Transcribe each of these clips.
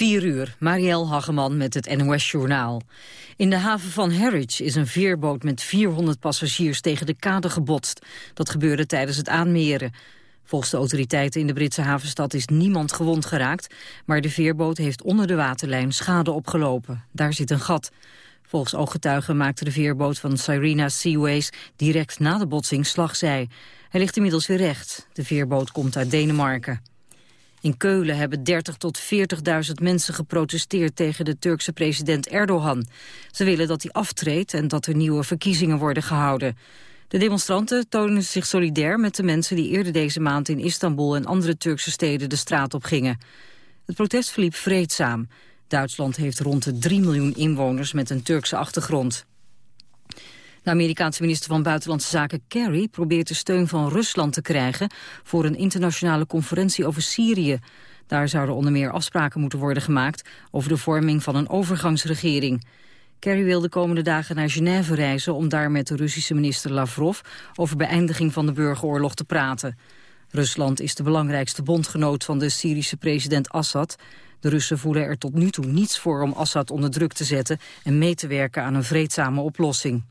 4 uur, Marielle Hageman met het NOS Journaal. In de haven van Harwich is een veerboot met 400 passagiers tegen de kade gebotst. Dat gebeurde tijdens het aanmeren. Volgens de autoriteiten in de Britse havenstad is niemand gewond geraakt... maar de veerboot heeft onder de waterlijn schade opgelopen. Daar zit een gat. Volgens ooggetuigen maakte de veerboot van Sirena Seaways... direct na de botsing slagzij. Hij ligt inmiddels weer recht. De veerboot komt uit Denemarken. In Keulen hebben 30 tot 40.000 mensen geprotesteerd tegen de Turkse president Erdogan. Ze willen dat hij aftreedt en dat er nieuwe verkiezingen worden gehouden. De demonstranten tonen zich solidair met de mensen die eerder deze maand in Istanbul en andere Turkse steden de straat op gingen. Het protest verliep vreedzaam. Duitsland heeft rond de 3 miljoen inwoners met een Turkse achtergrond. De Amerikaanse minister van Buitenlandse Zaken Kerry probeert de steun van Rusland te krijgen voor een internationale conferentie over Syrië. Daar zouden onder meer afspraken moeten worden gemaakt over de vorming van een overgangsregering. Kerry wil de komende dagen naar Genève reizen om daar met de Russische minister Lavrov over beëindiging van de burgeroorlog te praten. Rusland is de belangrijkste bondgenoot van de Syrische president Assad. De Russen voelen er tot nu toe niets voor om Assad onder druk te zetten en mee te werken aan een vreedzame oplossing.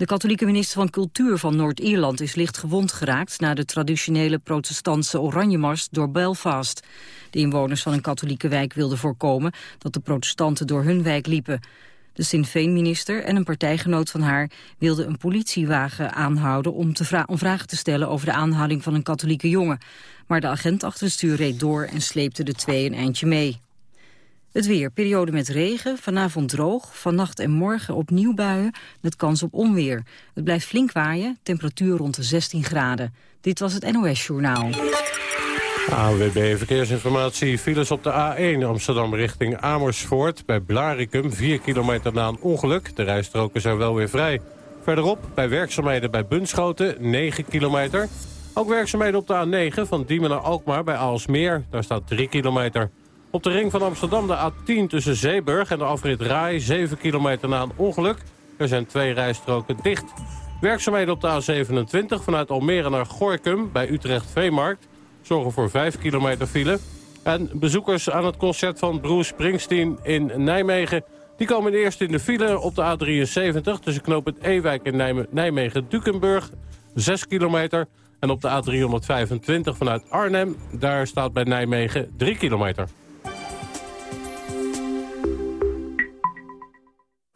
De katholieke minister van Cultuur van Noord-Ierland is licht gewond geraakt... na de traditionele protestantse Oranjemars door Belfast. De inwoners van een katholieke wijk wilden voorkomen... dat de protestanten door hun wijk liepen. De Sinn Féin-minister en een partijgenoot van haar... wilden een politiewagen aanhouden om, te om vragen te stellen... over de aanhouding van een katholieke jongen. Maar de agent achter het stuur reed door en sleepte de twee een eindje mee. Het weer, periode met regen, vanavond droog, vannacht en morgen opnieuw buien met kans op onweer. Het blijft flink waaien, temperatuur rond de 16 graden. Dit was het NOS Journaal. AWB Verkeersinformatie. Files op de A1 Amsterdam richting Amersfoort. Bij Blaricum, 4 kilometer na een ongeluk. De rijstroken zijn wel weer vrij. Verderop, bij werkzaamheden bij Bunschoten, 9 kilometer. Ook werkzaamheden op de A9 van Diemen naar Alkmaar bij Aalsmeer. Daar staat 3 kilometer. Op de ring van Amsterdam de A10 tussen Zeeburg en de afrit Rai... 7 kilometer na een ongeluk. Er zijn twee rijstroken dicht. Werkzaamheden op de A27 vanuit Almere naar Gorkum bij Utrecht Veemarkt... zorgen voor 5 kilometer file. En bezoekers aan het concert van Bruce Springsteen in Nijmegen... die komen eerst in de file op de A73 tussen knooppunt Ewijk en Nijmegen-Dukenburg... 6 kilometer. En op de A325 vanuit Arnhem, daar staat bij Nijmegen 3 kilometer.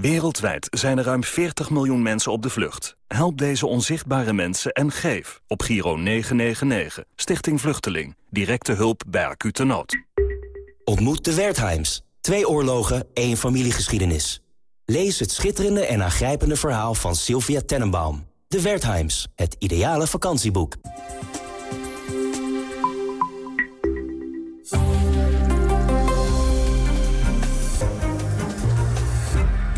Wereldwijd zijn er ruim 40 miljoen mensen op de vlucht. Help deze onzichtbare mensen en geef op Giro 999, Stichting Vluchteling. Directe hulp bij acute nood. Ontmoet de Wertheims. Twee oorlogen, één familiegeschiedenis. Lees het schitterende en aangrijpende verhaal van Sylvia Tenenbaum. De Wertheims, het ideale vakantieboek.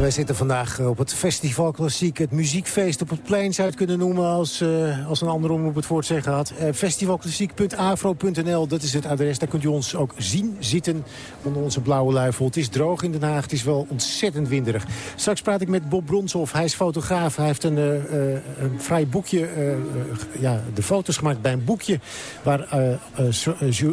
Wij zitten vandaag eh, op het Festival Klassiek. Het muziekfeest op het plein zou je het kunnen noemen... als, uh, als een andere omroep het woord zeggen had. Uh, festivalklassiek.afro.nl, dat is het adres. Daar kunt u ons ook zien zitten onder onze blauwe luifel. Het is droog in Den Haag, het is wel ontzettend winderig. Straks praat ik met Bob Bronshoff, hij is fotograaf. Hij heeft een, een vrij boekje, ja, de foto's gemaakt bij een boekje... waar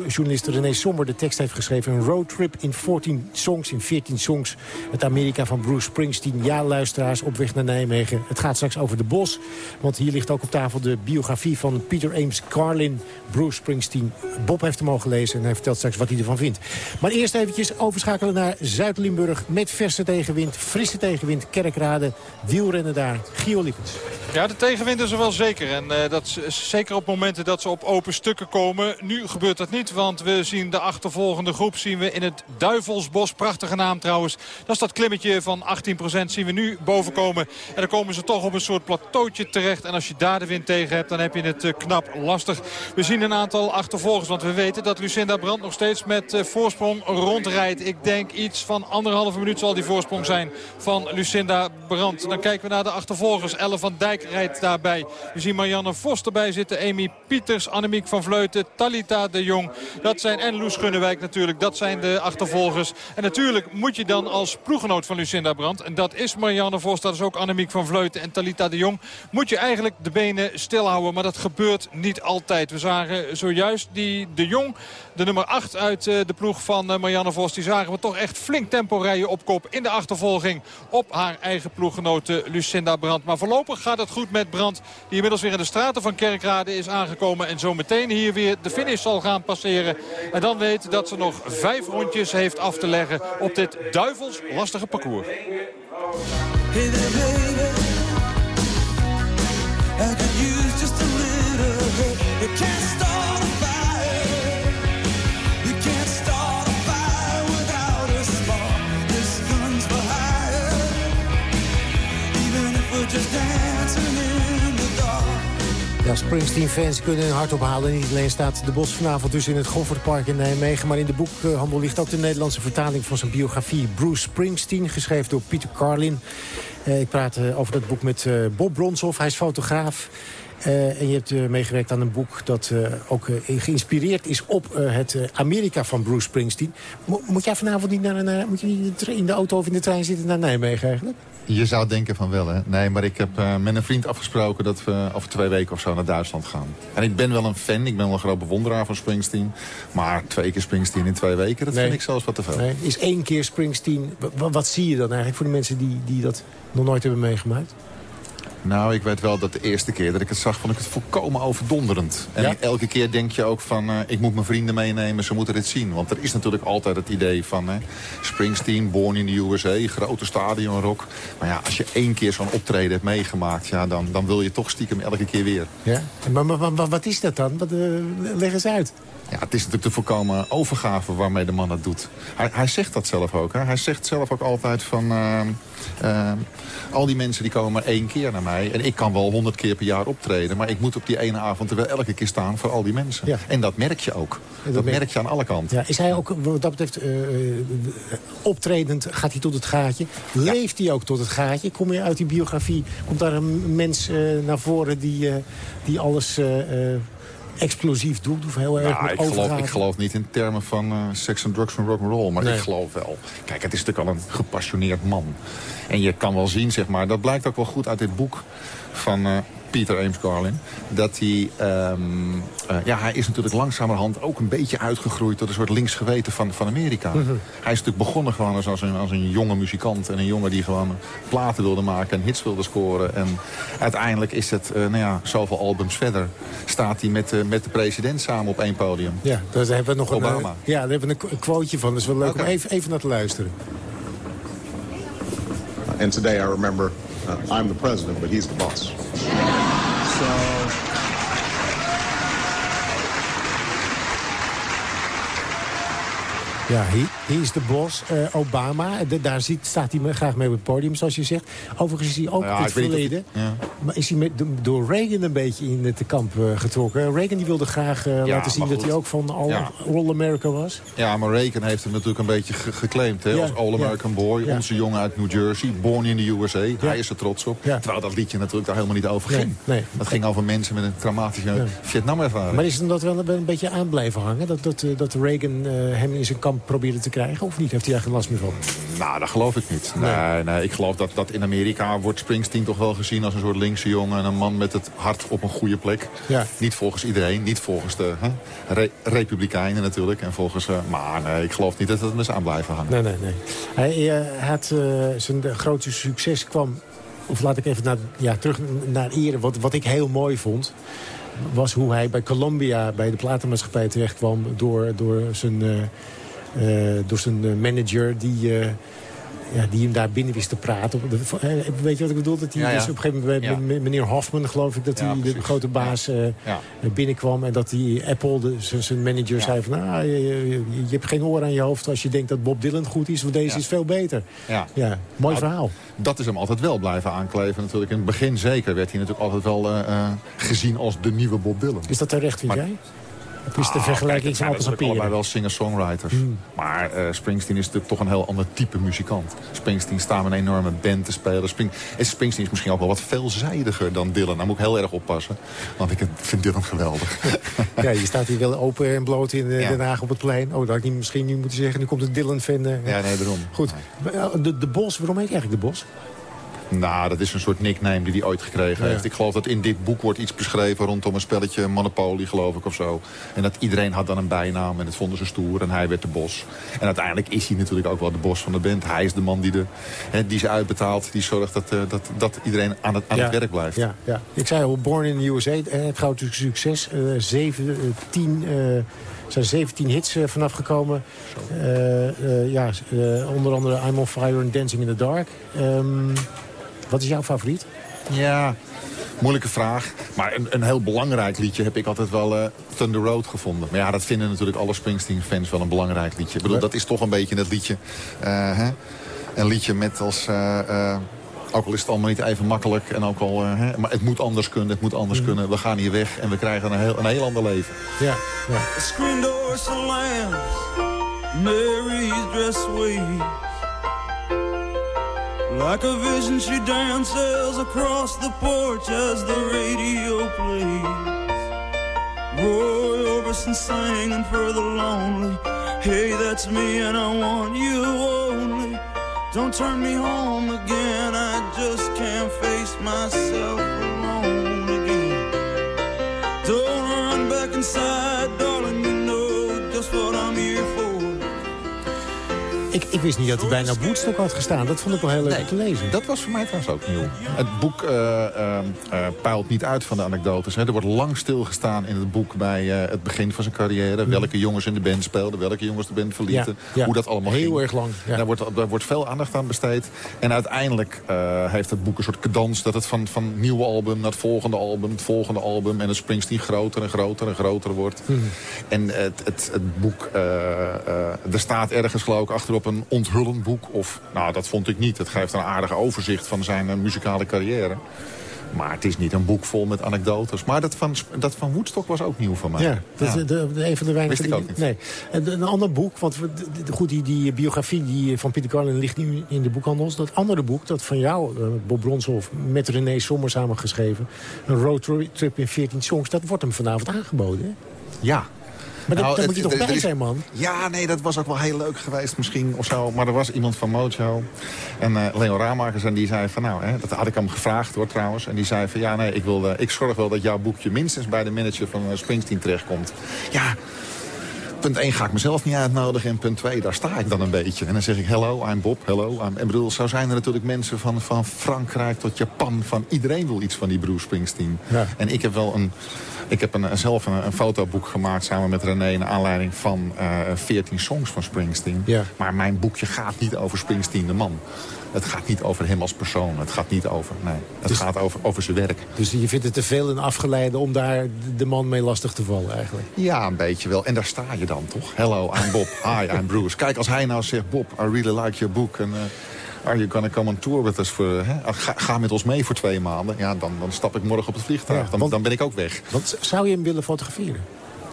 journalist René Sommer de tekst heeft geschreven. Een roadtrip in 14 songs, in 14 songs. Het Amerika van Bruce Springsteen. Ja, luisteraars, op weg naar Nijmegen. Het gaat straks over de bos. Want hier ligt ook op tafel de biografie van Peter Ames Carlin. Bruce Springsteen. Bob heeft hem al gelezen en hij vertelt straks wat hij ervan vindt. Maar eerst eventjes overschakelen naar Zuid-Limburg. Met verse tegenwind, frisse tegenwind, kerkrade, wielrennen daar. Gio Lippens. Ja, de tegenwind is er wel zeker. En uh, dat is zeker op momenten dat ze op open stukken komen. Nu gebeurt dat niet, want we zien de achtervolgende groep zien we in het Duivelsbos. Prachtige naam trouwens. Dat is dat klimmetje van 15% zien we nu bovenkomen. En dan komen ze toch op een soort plateautje terecht. En als je daar de wind tegen hebt, dan heb je het knap lastig. We zien een aantal achtervolgers, want we weten dat Lucinda Brandt nog steeds met voorsprong rondrijdt. Ik denk iets van anderhalve minuut zal die voorsprong zijn van Lucinda Brandt. Dan kijken we naar de achtervolgers. Elle van Dijk rijdt daarbij. We zien Marianne Vos erbij zitten. Amy Pieters, Annemiek van Vleuten, Talita de Jong. Dat zijn, en Loes Gunnewijk natuurlijk. Dat zijn de achtervolgers. En natuurlijk moet je dan als ploeggenoot van Lucinda Brandt... en dat is Marianne Vos, dat is ook Annemiek van Vleuten en Talita de Jong... moet je eigenlijk de benen stilhouden. Maar dat gebeurt niet altijd. We zagen zojuist die de Jong, de nummer 8 uit eh, de ploeg van eh, Marianne Vos... die zagen we toch echt flink tempo rijden op kop in de achtervolging... op haar eigen ploeggenote Lucinda Brandt. Maar voorlopig gaat het goed met Brandt... die inmiddels weer in de straten van Kerkrade is aangekomen... en zo meteen hier weer de finish zal gaan passeren. En dan weet dat ze nog vijf rondjes heeft af te leggen... op dit duivels lastige parcours. Hey there, baby. Springsteen-fans kunnen hun hart ophalen. Niet alleen staat de Bos vanavond dus in het Goffertpark in Nijmegen... maar in de boekhandel ligt ook de Nederlandse vertaling van zijn biografie... Bruce Springsteen, geschreven door Peter Carlin. Uh, ik praat uh, over dat boek met uh, Bob Bronshoff. Hij is fotograaf. Uh, en je hebt uh, meegewerkt aan een boek dat uh, ook geïnspireerd is op het Amerika van Bruce Springsteen. Mo moet jij vanavond niet, naar, naar, moet je niet in de auto of in de trein zitten naar Nijmegen eigenlijk? Je zou denken van wel, hè. Nee, maar ik heb met een vriend afgesproken dat we over twee weken of zo naar Duitsland gaan. En ik ben wel een fan, ik ben wel een groot bewonderaar van Springsteen. Maar twee keer Springsteen in twee weken, dat nee. vind ik zelfs wat te veel. Nee. Is één keer Springsteen, wat, wat zie je dan eigenlijk voor de mensen die, die dat nog nooit hebben meegemaakt? Nou, ik weet wel dat de eerste keer dat ik het zag, vond ik het volkomen overdonderend. En ja? elke keer denk je ook van, uh, ik moet mijn vrienden meenemen, ze moeten dit zien. Want er is natuurlijk altijd het idee van, uh, Springsteen, Born in the USA, grote stadionrock. Maar ja, als je één keer zo'n optreden hebt meegemaakt, ja, dan, dan wil je toch stiekem elke keer weer. Ja, maar, maar, maar wat is dat dan? Wat, uh, leg eens uit. Ja, het is natuurlijk de voorkomen overgave waarmee de man dat doet. Hij, hij zegt dat zelf ook. Hè? Hij zegt zelf ook altijd van... Uh, uh, al die mensen die komen maar één keer naar mij. En ik kan wel honderd keer per jaar optreden. Maar ik moet op die ene avond er wel elke keer staan voor al die mensen. Ja. En dat merk je ook. Dat, dat merk je aan alle kanten. Ja, is hij ook, wat dat betreft, uh, optredend, gaat hij tot het gaatje? Leeft hij ook tot het gaatje? Kom je uit die biografie, komt daar een mens naar voren die, die alles explosief doet? Of heel erg ja, ik, geloof, ik geloof niet in termen van uh, seks en drugs en rock'n'roll. Maar nee. ik geloof wel. Kijk, het is natuurlijk al een gepassioneerd man. En je kan wel zien, zeg maar, dat blijkt ook wel goed uit dit boek van uh, Peter Ames Garlin. Dat hij, um, uh, ja, hij is natuurlijk langzamerhand ook een beetje uitgegroeid tot een soort linksgeweten van, van Amerika. Mm -hmm. Hij is natuurlijk begonnen gewoon als, als, een, als een jonge muzikant. En een jongen die gewoon platen wilde maken en hits wilde scoren. En uiteindelijk is het, uh, nou ja, zoveel albums verder. Staat hij met, uh, met de president samen op één podium. Ja, daar hebben we nog Obama. een, ja, daar hebben we een quoteje van. Dus wel leuk okay. om even, even naar te luisteren. And today I remember, uh, I'm the president, but he's the boss. So... Ja, hij is de boss. Uh, Obama, de, daar zit, staat hij graag mee op het podium, zoals je zegt. Overigens is hij ook ja, in het verleden. Ja. Maar is hij met, door Reagan een beetje in het kamp uh, getrokken. Reagan die wilde graag uh, ja, laten zien dat hij ook van All, All America was. Ja, maar Reagan heeft hem natuurlijk een beetje ge geclaimd. Hè, als All American Boy, onze jongen uit New Jersey. Born in the USA. Hij is er trots op. Terwijl dat liedje natuurlijk daar helemaal niet over ging. Nee, nee. Dat ging over mensen met een traumatische Vietnam-ervaring. Maar is hem dat wel een beetje aan blijven hangen? Dat, dat, dat Reagan hem in zijn kamp probeerde te krijgen? Of niet? Heeft hij eigenlijk last meer van? Nou, dat geloof ik niet. Nee, nee, nee ik geloof dat, dat in Amerika wordt Springsteen toch wel gezien als een soort linkse jongen. Een man met het hart op een goede plek. Ja. Niet volgens iedereen, niet volgens de hè, re republikeinen natuurlijk. En volgens, uh, maar nee, ik geloof niet dat het mis aan blijven hangen. Nee, nee, nee. Hij uh, had uh, zijn grootste succes kwam... Of laat ik even naar, ja, terug naar eerder. Wat, wat ik heel mooi vond was hoe hij bij Columbia, bij de platenmaatschappij terecht kwam... door, door zijn... Uh, door zijn manager die, uh, ja, die hem daar binnen wist te praten. Weet je wat ik bedoel? Dat hij Ja, ja. Dus op een gegeven moment met meneer Hoffman, geloof ik, dat Ja, hij de grote baas eh, binnenkwam. En dat die Apple, de, zijn- manager, zei van... Ah, je, je- je hebt geen oor aan je hoofd als je denkt dat Bob Dylan goed is. Want deze is veel beter. Ja. Ja, mooi Nou, verhaal. Dat is hem altijd wel blijven aankleven natuurlijk. In het begin zeker werd hij natuurlijk altijd wel eh, eh, gezien als de nieuwe Bob Dylan. Is dat terecht, vind Maar- jij? Of is de Ah, vergelijking van het appels zijn en allebei wel singer-songwriters. Hmm. Maar eh, Springsteen is natuurlijk toch een heel ander type muzikant. Springsteen staat met een enorme band te spelen. Spring, en Springsteen is misschien ook wel wat veelzijdiger dan Dylan. Daar moet ik heel erg oppassen. Want ik vind Dylan geweldig. Ja, je staat hier wel open en bloot in eh, Ja. Den Haag op het plein. Oh, dat had ik niet misschien nu moeten zeggen. Nu komt het Dylan-fan. eh. ja, nee, daarom. Goed. De, de Bos, waarom heet eigenlijk de Bos? Nou, dat is een soort nickname die hij ooit gekregen Ja. heeft. Ik geloof dat in dit boek wordt iets beschreven rondom een spelletje Monopoly, geloof ik, of zo. En dat iedereen had dan een bijnaam en dat vonden ze stoer en hij werd de bos. En uiteindelijk is hij natuurlijk ook wel de bos van de band. Hij is de man die, de, hè, die ze uitbetaalt, die zorgt dat, eh, dat, dat iedereen aan, het, aan Ja. het werk blijft. Ja, ja. Ik zei al, Born in the USA, eh, het grote succes. Zeven, eh, tien, eh, er zijn 17 hits eh, vanaf gekomen. Ja, onder andere I'm on Fire en Dancing in the Dark. Ehm, wat is jouw favoriet? Ja, moeilijke vraag. Maar een, een heel belangrijk liedje heb ik altijd wel eh, Thunder Road gevonden. Maar ja, dat vinden natuurlijk alle Springsteen-fans wel een belangrijk liedje. Ik bedoel, dat is toch een beetje het liedje. eh, hè? Een liedje met als... eh, eh, ook al is het allemaal niet even makkelijk. En ook al, hè, maar het moet anders kunnen, het moet anders kunnen. We gaan hier weg en we krijgen een heel, een heel ander leven. Ja, ja. The screen door Mary's dress waves. Like a vision, she dances across the porch as the radio plays. Roy Orbison singing for the lonely. Hey, that's me, and I want you only. Don't turn me home again, I just can't face myself Ik, wist niet dat hij bijna op Woodstock had gestaan. Dat vond ik wel heel leuk Nee, om te lezen. Dat was voor mij trouwens ook nieuw. Het boek eh eh, eh, peilt niet uit van de anekdotes. Hè. Er wordt lang stilgestaan in het boek bij het begin van zijn carrière. Welke jongens in de band speelden, welke jongens de band verlieten. Ja, ja. Hoe dat allemaal Heel ging. erg lang, ja. Daar, wordt, daar wordt veel aandacht aan besteed. En uiteindelijk heeft het boek een soort cadans... dat het van, van nieuwe album naar het volgende album, het volgende album... en het Springsteen groter en groter en groter wordt. Mhm. En het, het, het boek, er staat ergens geloof ik achterop een onthullend boek. Of, nou dat vond ik niet. Het geeft een aardig overzicht van zijn eh, muzikale carrière. Maar het is niet een boek vol met anekdotes. Maar dat van, dat van Woodstock was ook nieuw voor mij. Ja, dat is Ja. de, de- een van de weinige... Wist ik ook niet. Nee. En een ander boek, want goed, die, die biografie die van Pieter Carlin ligt nu in de boekhandels. Dat andere boek, dat van jou, eh, Bob Bronshoff, met René Sommer samengeschreven. Een roadtrip in 14 songs, dat wordt hem vanavond aangeboden. Hè? Ja. Maar dat- Nou, het- moet je toch bij zijn, man? Ja, nee, dat was ook wel heel leuk geweest misschien of zo. Maar er was iemand van Mojo. En eh Leo Raamakers en die zei van nou, hè, dat had ik hem gevraagd hoor trouwens. En die zei van ja, nee, ik, wil, eh, ik zorg wel dat jouw boekje minstens bij de manager van eh, Springsteen terechtkomt. Ja, punt 1 ga ik mezelf niet uitnodigen. En punt 2, daar sta ik dan een beetje. En dan zeg ik, hello, I'm Bob, hello. I'm... En bedoel, zo zijn er natuurlijk mensen van, van Frankrijk tot Japan. Van iedereen wil iets van die Bruce Springsteen. Ja. En ik heb wel een... Ik heb een, zelf een, een fotoboek gemaakt samen met René... naar aanleiding van eh 14 songs van Springsteen. Ja. Maar mijn boekje gaat niet over Springsteen de man. Het gaat niet over hem als persoon. Het gaat niet over... Nee, het Dus- gaat over, over zijn werk. Dus je vindt het te veel een afgeleide om daar de man mee lastig te vallen eigenlijk. Ja, een beetje wel. En daar sta je dan toch? Hello, I'm Bob. Hi, I'm Bruce. Kijk, als hij nou zegt... Bob, I really like your book. En, eh, are you gonna come on tour with us? For, hè? Ga, ga met ons mee voor twee maanden. Ja, dan, dan stap ik morgen op het vliegtuig. Ja, dan, want- dan ben ik ook weg. Want zou je hem willen fotograferen?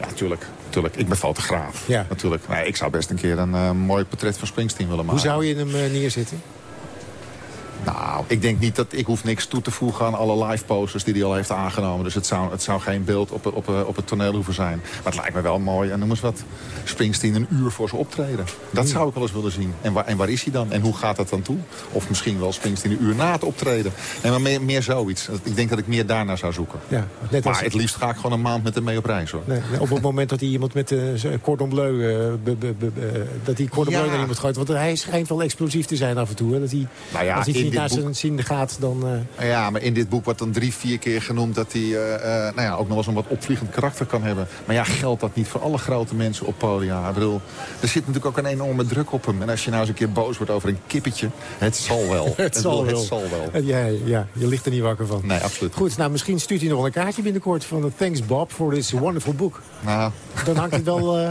Ja, tuurlijk. tuurlijk. Ik ben fotograaf. Ja. Natuurlijk. Nee, ik zou best een keer een eh, mooi portret van Springsteen willen maken. Hoe zou je hem eh, neerzetten? Nou, ik denk niet dat ik hoef niks toe te voegen aan alle live posters die hij al heeft aangenomen. Dus het zou, het zou geen beeld op, op, op het toneel hoeven zijn. Maar het lijkt me wel mooi. En noem eens wat. Springsteen een uur voor zijn optreden. Dat zou ik wel eens willen zien. En waar, en waar is hij dan? En hoe gaat dat dan toe? Of misschien wel Springsteen een uur na het optreden. Nee, maar meer, meer zoiets. Ik denk dat ik meer daarnaar zou zoeken. Ja, net als, Maar het liefst ga ik gewoon een maand met hem mee op reis hoor. nee, op het moment dat hij iemand met uh, cordon bleu... eh, be- be- be- be- dat hij cordon Ja. bleu naar iemand gooit. Want hij schijnt wel explosief te zijn af en toe. Hè? Dat hij, Nou ja, als hij in niet dit naar boek- zijn zin gaat, dan... eh, Ja, maar in dit boek wordt dan drie, vier keer genoemd... dat hij eh, eh, nou ja, ook nog wel eens een wat opvliegend karakter kan hebben. Maar ja, geldt dat niet voor alle grote mensen op podia? Ik bedoel, er zit natuurlijk ook een enorme druk op hem. En als je nou eens een keer boos wordt over een kippetje... het zal wel. Het, zal bedoel, wel. het zal wel. Ja, ja, je ligt er niet wakker van. Nee, absoluut. Goed, nou misschien stuurt hij nog wel een kaartje binnenkort van... Thanks Bob for this wonderful book. Nou, Dan hangt het wel...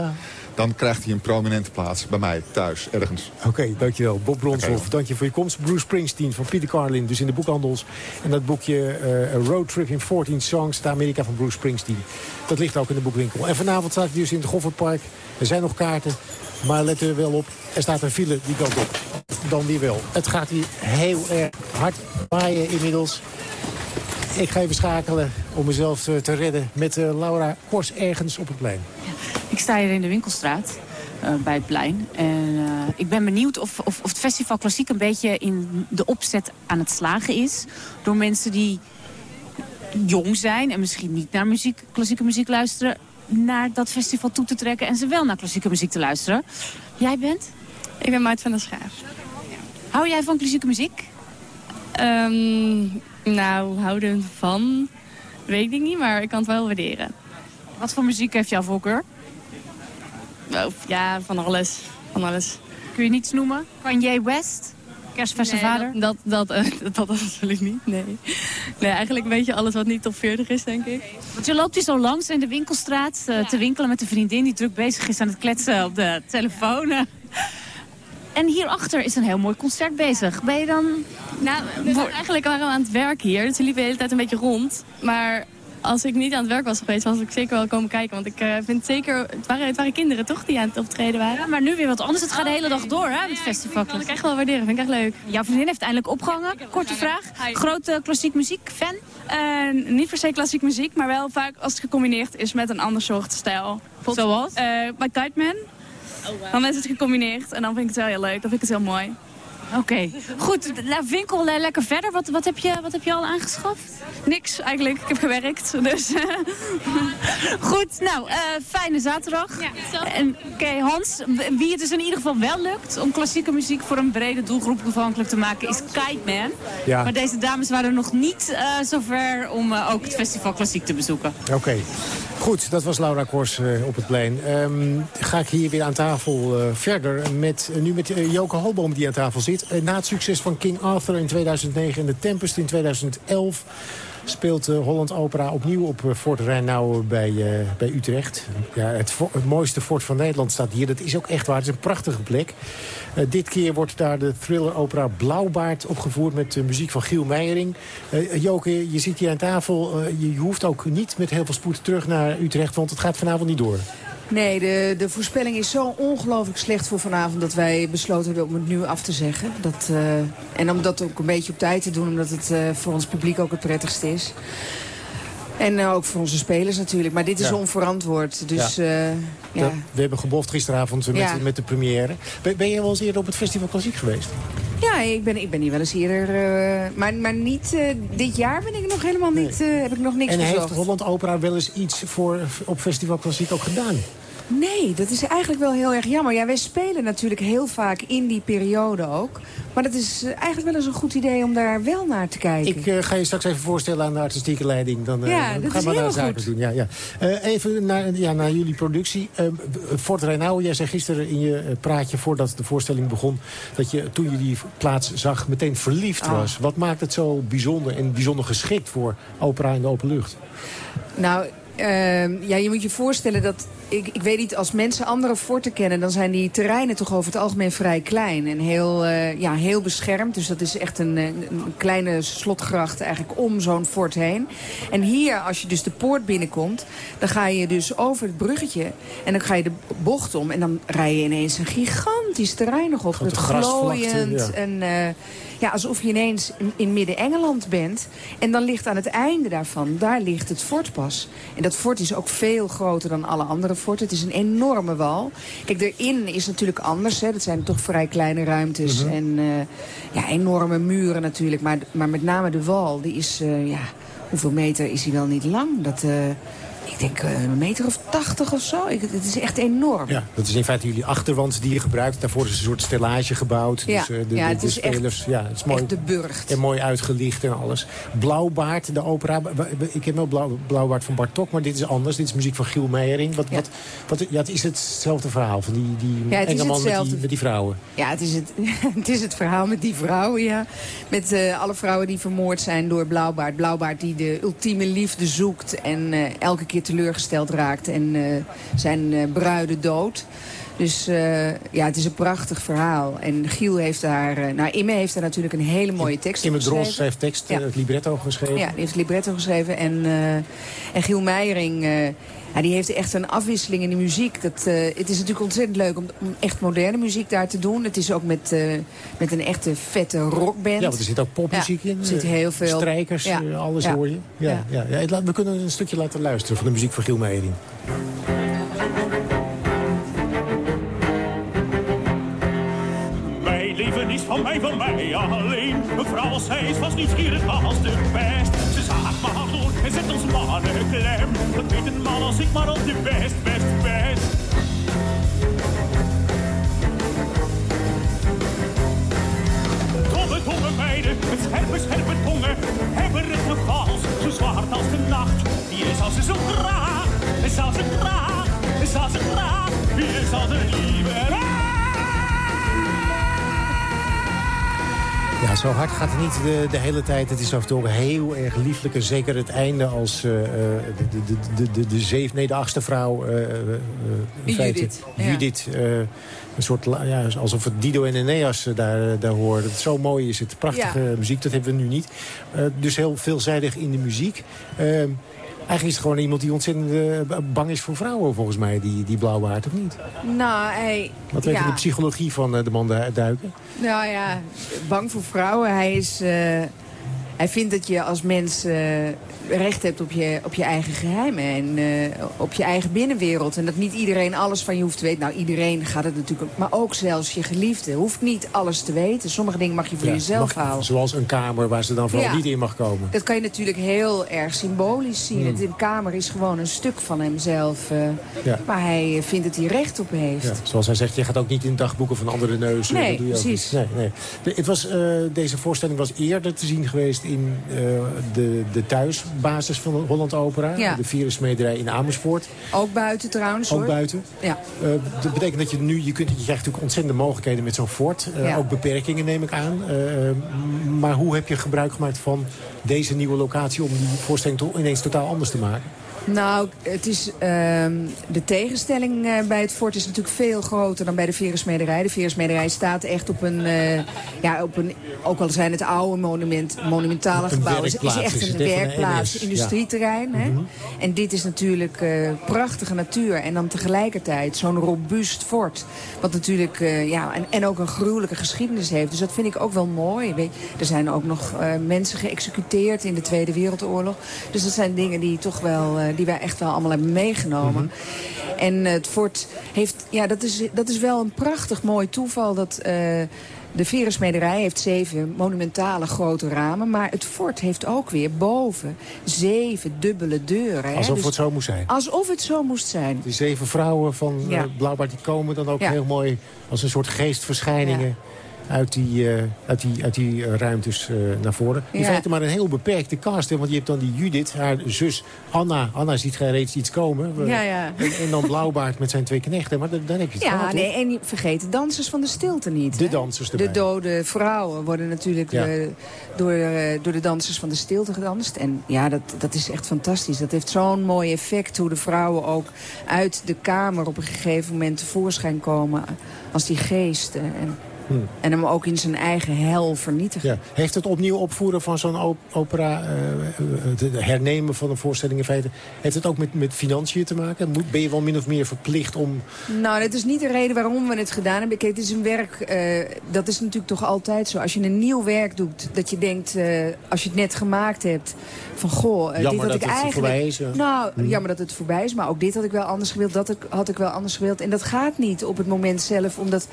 dan krijgt hij een prominente plaats bij mij, thuis, ergens. Oké, dankjewel. Bob Bronshoff, dank je voor je komst. Bruce Springsteen van Peter Carlin, dus in de boekhandels. En dat boekje eh, A Road Trip in 14 Songs, de Amerika van Bruce Springsteen. Dat ligt ook in de boekwinkel. En vanavond staat hij dus in het Goffertpark. Er zijn nog kaarten, maar let er wel op. Er staat een file die kant op. Dan weer wel. Het gaat hier heel erg hard waaien inmiddels. Ik ga even schakelen om mezelf eh, te redden met eh, Laura Kors ergens op het plein. Ik sta hier in de winkelstraat. eh, bij het plein. En eh, ik ben benieuwd of, of, of het Festival Klassiek een beetje in de opzet aan het slagen is. Door mensen die jong zijn en misschien niet naar muziek, klassieke muziek luisteren... naar dat festival toe te trekken en ze wel naar klassieke muziek te luisteren. Jij bent? Ik ben Maart van der Schaar. Hou jij van klassieke muziek? Ehm, nou, houden van... Weet ik niet, maar ik kan het wel waarderen. Wat voor muziek heeft jouw voorkeur? Oh, ja, van alles. Van alles. Kun je niets noemen? Kanye West? Kerstverse Nee, vader? Dat, dat, dat, eh, dat, absoluut niet, nee. Nee, eigenlijk een beetje alles wat niet top 40 is, denk ik. Want je loopt hier zo langs in de winkelstraat eh, te winkelen met een vriendin... die druk bezig is aan het kletsen op de telefoon. En hierachter is een heel mooi concert bezig. Ben je dan... Nou, we waren eigenlijk waren we aan het werk hier, dus we liepen de hele tijd een beetje rond. Maar als ik niet aan het werk was geweest, was ik zeker wel komen kijken. Want ik eh, vind zeker, het waren, het waren kinderen toch die aan het optreden waren. Ja, maar nu weer wat anders. Het gaat de hele dag door, hè, het festival. Dat kan ik echt wel waarderen, vind ik echt leuk. Jouw vriendin heeft eindelijk opgehangen. Korte vraag. Grote klassiek muziek fan? Eh, niet per se klassiek muziek, maar wel vaak als het gecombineerd is met een ander soort stijl. Zoals? Eh bij Tideman. Dan is het gecombineerd en dan vind ik het wel heel leuk. Dan vind ik het heel mooi. Oké, goed. Nou, winkel eh, lekker verder. Wat, wat, heb je, wat heb je al aangeschaft? Niks eigenlijk. Ik heb gewerkt. Dus, eh. Goed, nou, eh, fijne zaterdag. En Oké, Hans, wie het dus in ieder geval wel lukt om klassieke muziek voor een brede doelgroep toegankelijk te maken, is Kite Man. Ja. Maar deze dames waren nog niet eh, zover om ook het festival klassiek te bezoeken. Oké. Goed, dat was Laura Kors eh, op het plein. Ehm, ga ik hier weer aan tafel eh, verder met, eh, nu met Joke Holboom die aan tafel zit. Na het succes van King Arthur in 2009 en The Tempest in 2011 speelt eh, Holland Opera opnieuw op eh, Fort Rijnauwe bij, eh, bij Utrecht. Ja, het, mooiste fort van Nederland staat hier. Dat is ook echt waar. Het is een prachtige plek. Dit keer wordt daar de thriller-opera Blauwbaard opgevoerd... met de muziek van Giel Meijering. Joke, je zit hier aan tafel. Je hoeft ook niet met heel veel spoed terug naar Utrecht... want het gaat vanavond niet door. Nee, de, de voorspelling is zo ongelooflijk slecht voor vanavond... dat wij besloten hebben om het nu af te zeggen. Dat, eh, en om dat ook een beetje op tijd te doen... omdat het eh, voor ons publiek ook het prettigste is. En eh, ook voor onze spelers natuurlijk. Maar dit is Ja. onverantwoord. Dus Ja. ja. ja. Dat- we hebben geboft gisteravond met, met de première. Ben, ben je wel eens eerder op het Festival Klassiek geweest? Ja, ik ben, ik ben hier wel eens eerder... eh, maar, maar niet... eh, dit jaar ben ik nog helemaal niet... eh, heb ik nog niks en bezocht. heeft Holland Opera wel eens iets voor, op Festival Klassiek ook gedaan? Nee, dat is eigenlijk wel heel erg jammer. Ja, wij spelen natuurlijk heel vaak in die periode ook. Maar dat is eh, eigenlijk wel eens een goed idee om daar wel naar te kijken. Ik eh, ga je straks even voorstellen aan de artistieke leiding. Dan, eh, Ja, dan dat gaan we de zaken doen. Ja, ja. Even naar, ja, naar jullie productie. Fort Rijnauwe, jij zei gisteren in je praatje voordat de voorstelling begon... dat je toen je die plaats zag meteen verliefd Ah. was. Wat maakt het zo bijzonder en bijzonder geschikt voor opera in de open lucht? Nou, ehm, ja, je moet je voorstellen dat... Ik, ik weet niet, als mensen andere forten kennen... dan zijn die terreinen toch over het algemeen vrij klein. En heel, eh, ja, heel beschermd. Dus dat is echt een, een kleine slotgracht eigenlijk om zo'n fort heen. En hier, als je dus de poort binnenkomt... dan ga je dus over het bruggetje. En dan ga je de bocht om. En dan rij je ineens een gigantisch terrein nog op. Het glooiend. ja. En eh, ja, alsof je ineens in, in midden-Engeland bent. En dan ligt aan het einde daarvan, daar ligt het fort pas. En dat fort is ook veel groter dan alle andere forten. Het is een enorme wal. Kijk, erin is natuurlijk anders. Hè. Dat zijn toch vrij kleine ruimtes. Mhm. En eh, ja, enorme muren natuurlijk. Maar, maar met name de wal, die is... eh, ja, hoeveel meter is hij wel niet lang? Dat... eh, ik denk eh, een meter of tachtig of zo. Ik, het is echt enorm. Ja, dat is in feite jullie achterwand die je gebruikt. Daarvoor is een soort stellage gebouwd. Ja, dus, uh, de, ja, het de is spelers, echt, ja, het is mooi, echt de burcht. En mooi uitgelicht en alles. Blauwbaard, de opera. Ik heb wel Blauw, Blauwbaard van Bartok, maar dit is anders. Dit is muziek van Giel Meijering. Wat, Ja. wat, wat, ja, het is hetzelfde verhaal van die, die Ja, het is enge man met die, met die vrouwen. Ja, het is het, het is het verhaal met die vrouwen, ja. Met eh, alle vrouwen die vermoord zijn door Blauwbaard. Blauwbaard die de ultieme liefde zoekt en eh, elke keer teleurgesteld raakt. En eh, zijn eh, bruiden dood. Dus eh, ja, het is een prachtig verhaal. En Giel heeft daar... nou, Imme heeft daar natuurlijk een hele mooie tekst Imme geschreven. Dros heeft tekst, Ja. het libretto geschreven. Ja, die heeft het libretto geschreven. En, en Giel Meijering, ja, die heeft echt een afwisseling in de muziek. Dat, eh, het is natuurlijk ontzettend leuk om, om echt moderne muziek daar te doen. Het is ook met, eh, met een echte vette rockband. Ja, want er zit ook popmuziek Ja, in. Er zit eh, heel veel. Strijkers, Ja. alles Ja. hoor je. Ja, ja. Ja. We kunnen een stukje laten luisteren van de muziek van Giel Meijering. Mijn leven is van mij, van mij alleen. Mevrouw als zij is vast nieuwsgierig als de pest. En zet ons mannen klem. Dat weet een man als ik maar op de best, best, best. Zo hard gaat het niet de, de hele tijd. Het is af en toe ook heel erg lieflijk. En zeker het einde als eh, de, de, de, de, de zeven, nee, de achtste vrouw. eh, feite, Judith. Judith. een soort, ja, alsof het Dido en Eneas daar, daar horen. Zo mooi is het. Prachtige Ja. muziek, dat hebben we nu niet. Dus heel veelzijdig in de muziek. Eigenlijk is het gewoon iemand die ontzettend eh, bang is voor vrouwen, volgens mij, die, die blauwbaard, of niet? Nou, hij... Wat weet je ja. de psychologie van eh, de man du- duiken? Nou ja, bang voor vrouwen. Hij, is, eh, hij vindt dat je als mens eh, recht hebt op je, op je eigen geheimen. En eh, op je eigen binnenwereld. En dat niet iedereen alles van je hoeft te weten. Nou, iedereen gaat het natuurlijk... ook- Maar ook zelfs je geliefde hoeft niet alles te weten. Sommige dingen mag je voor Ja, jezelf mag- houden. Zoals een kamer waar ze dan vooral Ja. niet in mag komen. Dat kan je natuurlijk heel erg symbolisch zien. Hmm. Een kamer is gewoon een stuk van hemzelf. eh, Ja. Waar hij eh, vindt dat hij recht op heeft. Zoals hij zegt, je gaat ook niet in dagboeken van andere neuzen. Nee, dat doe je ook precies. niet. Nee, nee. De, het was, eh, deze voorstelling was eerder te zien geweest in eh, de, de thuisbasis van de Holland Opera. Ja. De Virusmederij in Amersfoort. Ook buiten trouwens Ook hoor. buiten. Ja. Eh, dat betekent dat je nu, je, kunt, je krijgt natuurlijk ontzettende mogelijkheden met zo'n fort. Eh, Ja. Ook beperkingen neem ik aan. Maar hoe heb je gebruik gemaakt van deze nieuwe locatie om die voorstelling toch ineens totaal anders te maken? Nou, het is, ehm, de tegenstelling eh, bij het fort is natuurlijk veel groter dan bij de Veresmederij. De Veresmederij staat echt op een, eh, ja, op een, ook al zijn het oude monument, monumentale gebouwen, is, is echt een het, werkplaats, industrieterrein. Hè? En dit is natuurlijk eh, prachtige natuur en dan tegelijkertijd zo'n robuust fort. Wat natuurlijk, ja, en, en ook een gruwelijke geschiedenis heeft. Dus dat vind ik ook wel mooi. Weet je. Er zijn ook nog mensen geëxecuteerd in de Tweede Wereldoorlog. Dus dat zijn dingen die, toch wel, die wij echt wel allemaal hebben meegenomen. En eh, het fort heeft, ja, dat is, dat is wel een prachtig mooi toeval dat... eh, de Veresmederij heeft zeven monumentale grote ramen. Maar het fort heeft ook weer boven zeven dubbele deuren. hè. Alsof Dus het zo moest zijn. Alsof het zo moest zijn. Die zeven vrouwen van Ja. eh, Blauwbaard die komen dan ook Ja. heel mooi als een soort geestverschijningen uit die, eh, uit die, uit die eh, ruimtes eh, naar voren. In Ja. feite maar een heel beperkte cast. Hè, want je hebt dan die Judith, haar zus Anna. Anna ziet reeds iets komen. Ja, ja. En, en dan Blauwbaard met zijn twee knechten. Maar dan, dan heb je het Ja, gehad, nee, en je- vergeet de dansers van de stilte niet. De hè? dansers erbij. De dode vrouwen worden natuurlijk door, door de dansers van de stilte gedanst. En ja, dat, dat is echt fantastisch. Dat heeft zo'n mooi effect hoe de vrouwen ook uit de kamer op een gegeven moment tevoorschijn komen. Als die geesten. En, En hem ook in zijn eigen hel vernietigen. Ja. Heeft het opnieuw opvoeren van zo'n op- opera, eh, eh, het hernemen van een voorstelling in feite, heeft het ook met, met financiën te maken? Moet, ben je wel min of meer verplicht om... Nou, dat is niet de reden waarom we het gedaan hebben. Kijk, het is een werk, eh, dat is natuurlijk toch altijd zo. Als je een nieuw werk doet, dat je denkt, als je het net gemaakt hebt... van goh, dit had dat ik het eigenlijk... is, ja. Nou, Hmm. jammer dat het voorbij is, maar ook dit had ik wel anders gewild. Dat had ik wel anders gewild. En dat gaat niet op het moment zelf, omdat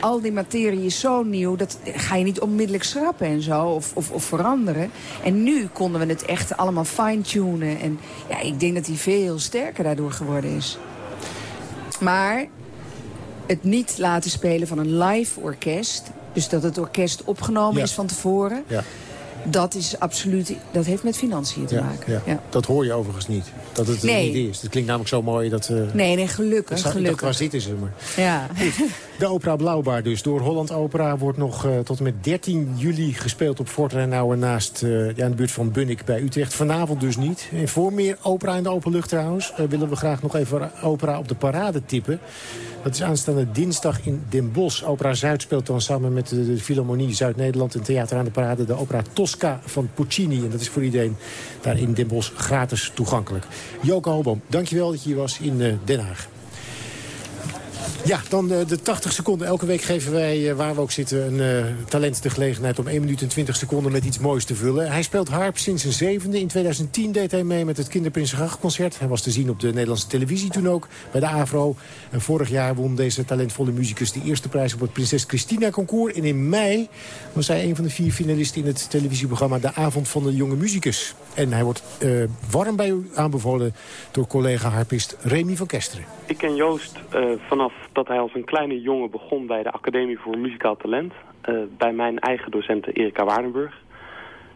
al die materie serie is zo nieuw, dat ga je niet onmiddellijk schrappen en zo, of, of, of veranderen. En nu konden we het echt allemaal fine-tunen. En ja, ik denk dat hij veel sterker daardoor geworden is. Maar het niet laten spelen van een live orkest... dus dat het orkest opgenomen Ja. is van tevoren... Ja. dat is absoluut, dat heeft met financiën te Ja, maken. ja. Ja. Dat hoor je overigens niet. Dat het Nee. niet is. Dat klinkt namelijk zo mooi. Dat, eh, Nee, nee, dat gelukkig, gelukkig. waar zitten ze? Maar. Ja. De opera Blauwbaar dus. Door Holland Opera wordt nog eh, tot en met 13 juli gespeeld op Fort Rijnauwen naast eh, ja, in de buurt van Bunnik bij Utrecht. Vanavond dus niet. En voor meer opera in de open lucht trouwens eh, willen we graag nog even opera op de parade tippen. Dat is aanstaande dinsdag in Den Bosch. Opera Zuid speelt dan samen met de, Philharmonie Zuid-Nederland en Theater aan de Parade de opera Tosca van Puccini. En dat is voor iedereen daar in Den Bosch gratis toegankelijk. Joke Holboom, dankjewel dat je hier was in Den Haag. Ja, dan eh, de 80 seconden. Elke week geven wij, eh, waar we ook zitten, een eh, talent de gelegenheid... om 1 minuut en 20 seconden met iets moois te vullen. Hij speelt harp sinds zijn zevende. In 2010 deed hij mee met het Kinderprinsengrachtconcert. Hij was te zien op de Nederlandse televisie toen ook, bij de AVRO. En vorig jaar won deze talentvolle muzikus de eerste prijs... op het Prinses Christina Concours. En in mei was hij een van de vier finalisten in het televisieprogramma... De Avond van de Jonge Muzikus. En hij wordt warm bij u aanbevolen door collega-harpist Remy van Kesteren. Ik ken Joost vanaf dat hij als een kleine jongen begon bij de Academie voor Muzikaal Talent. eh, bij mijn eigen docente Erika Waardenburg.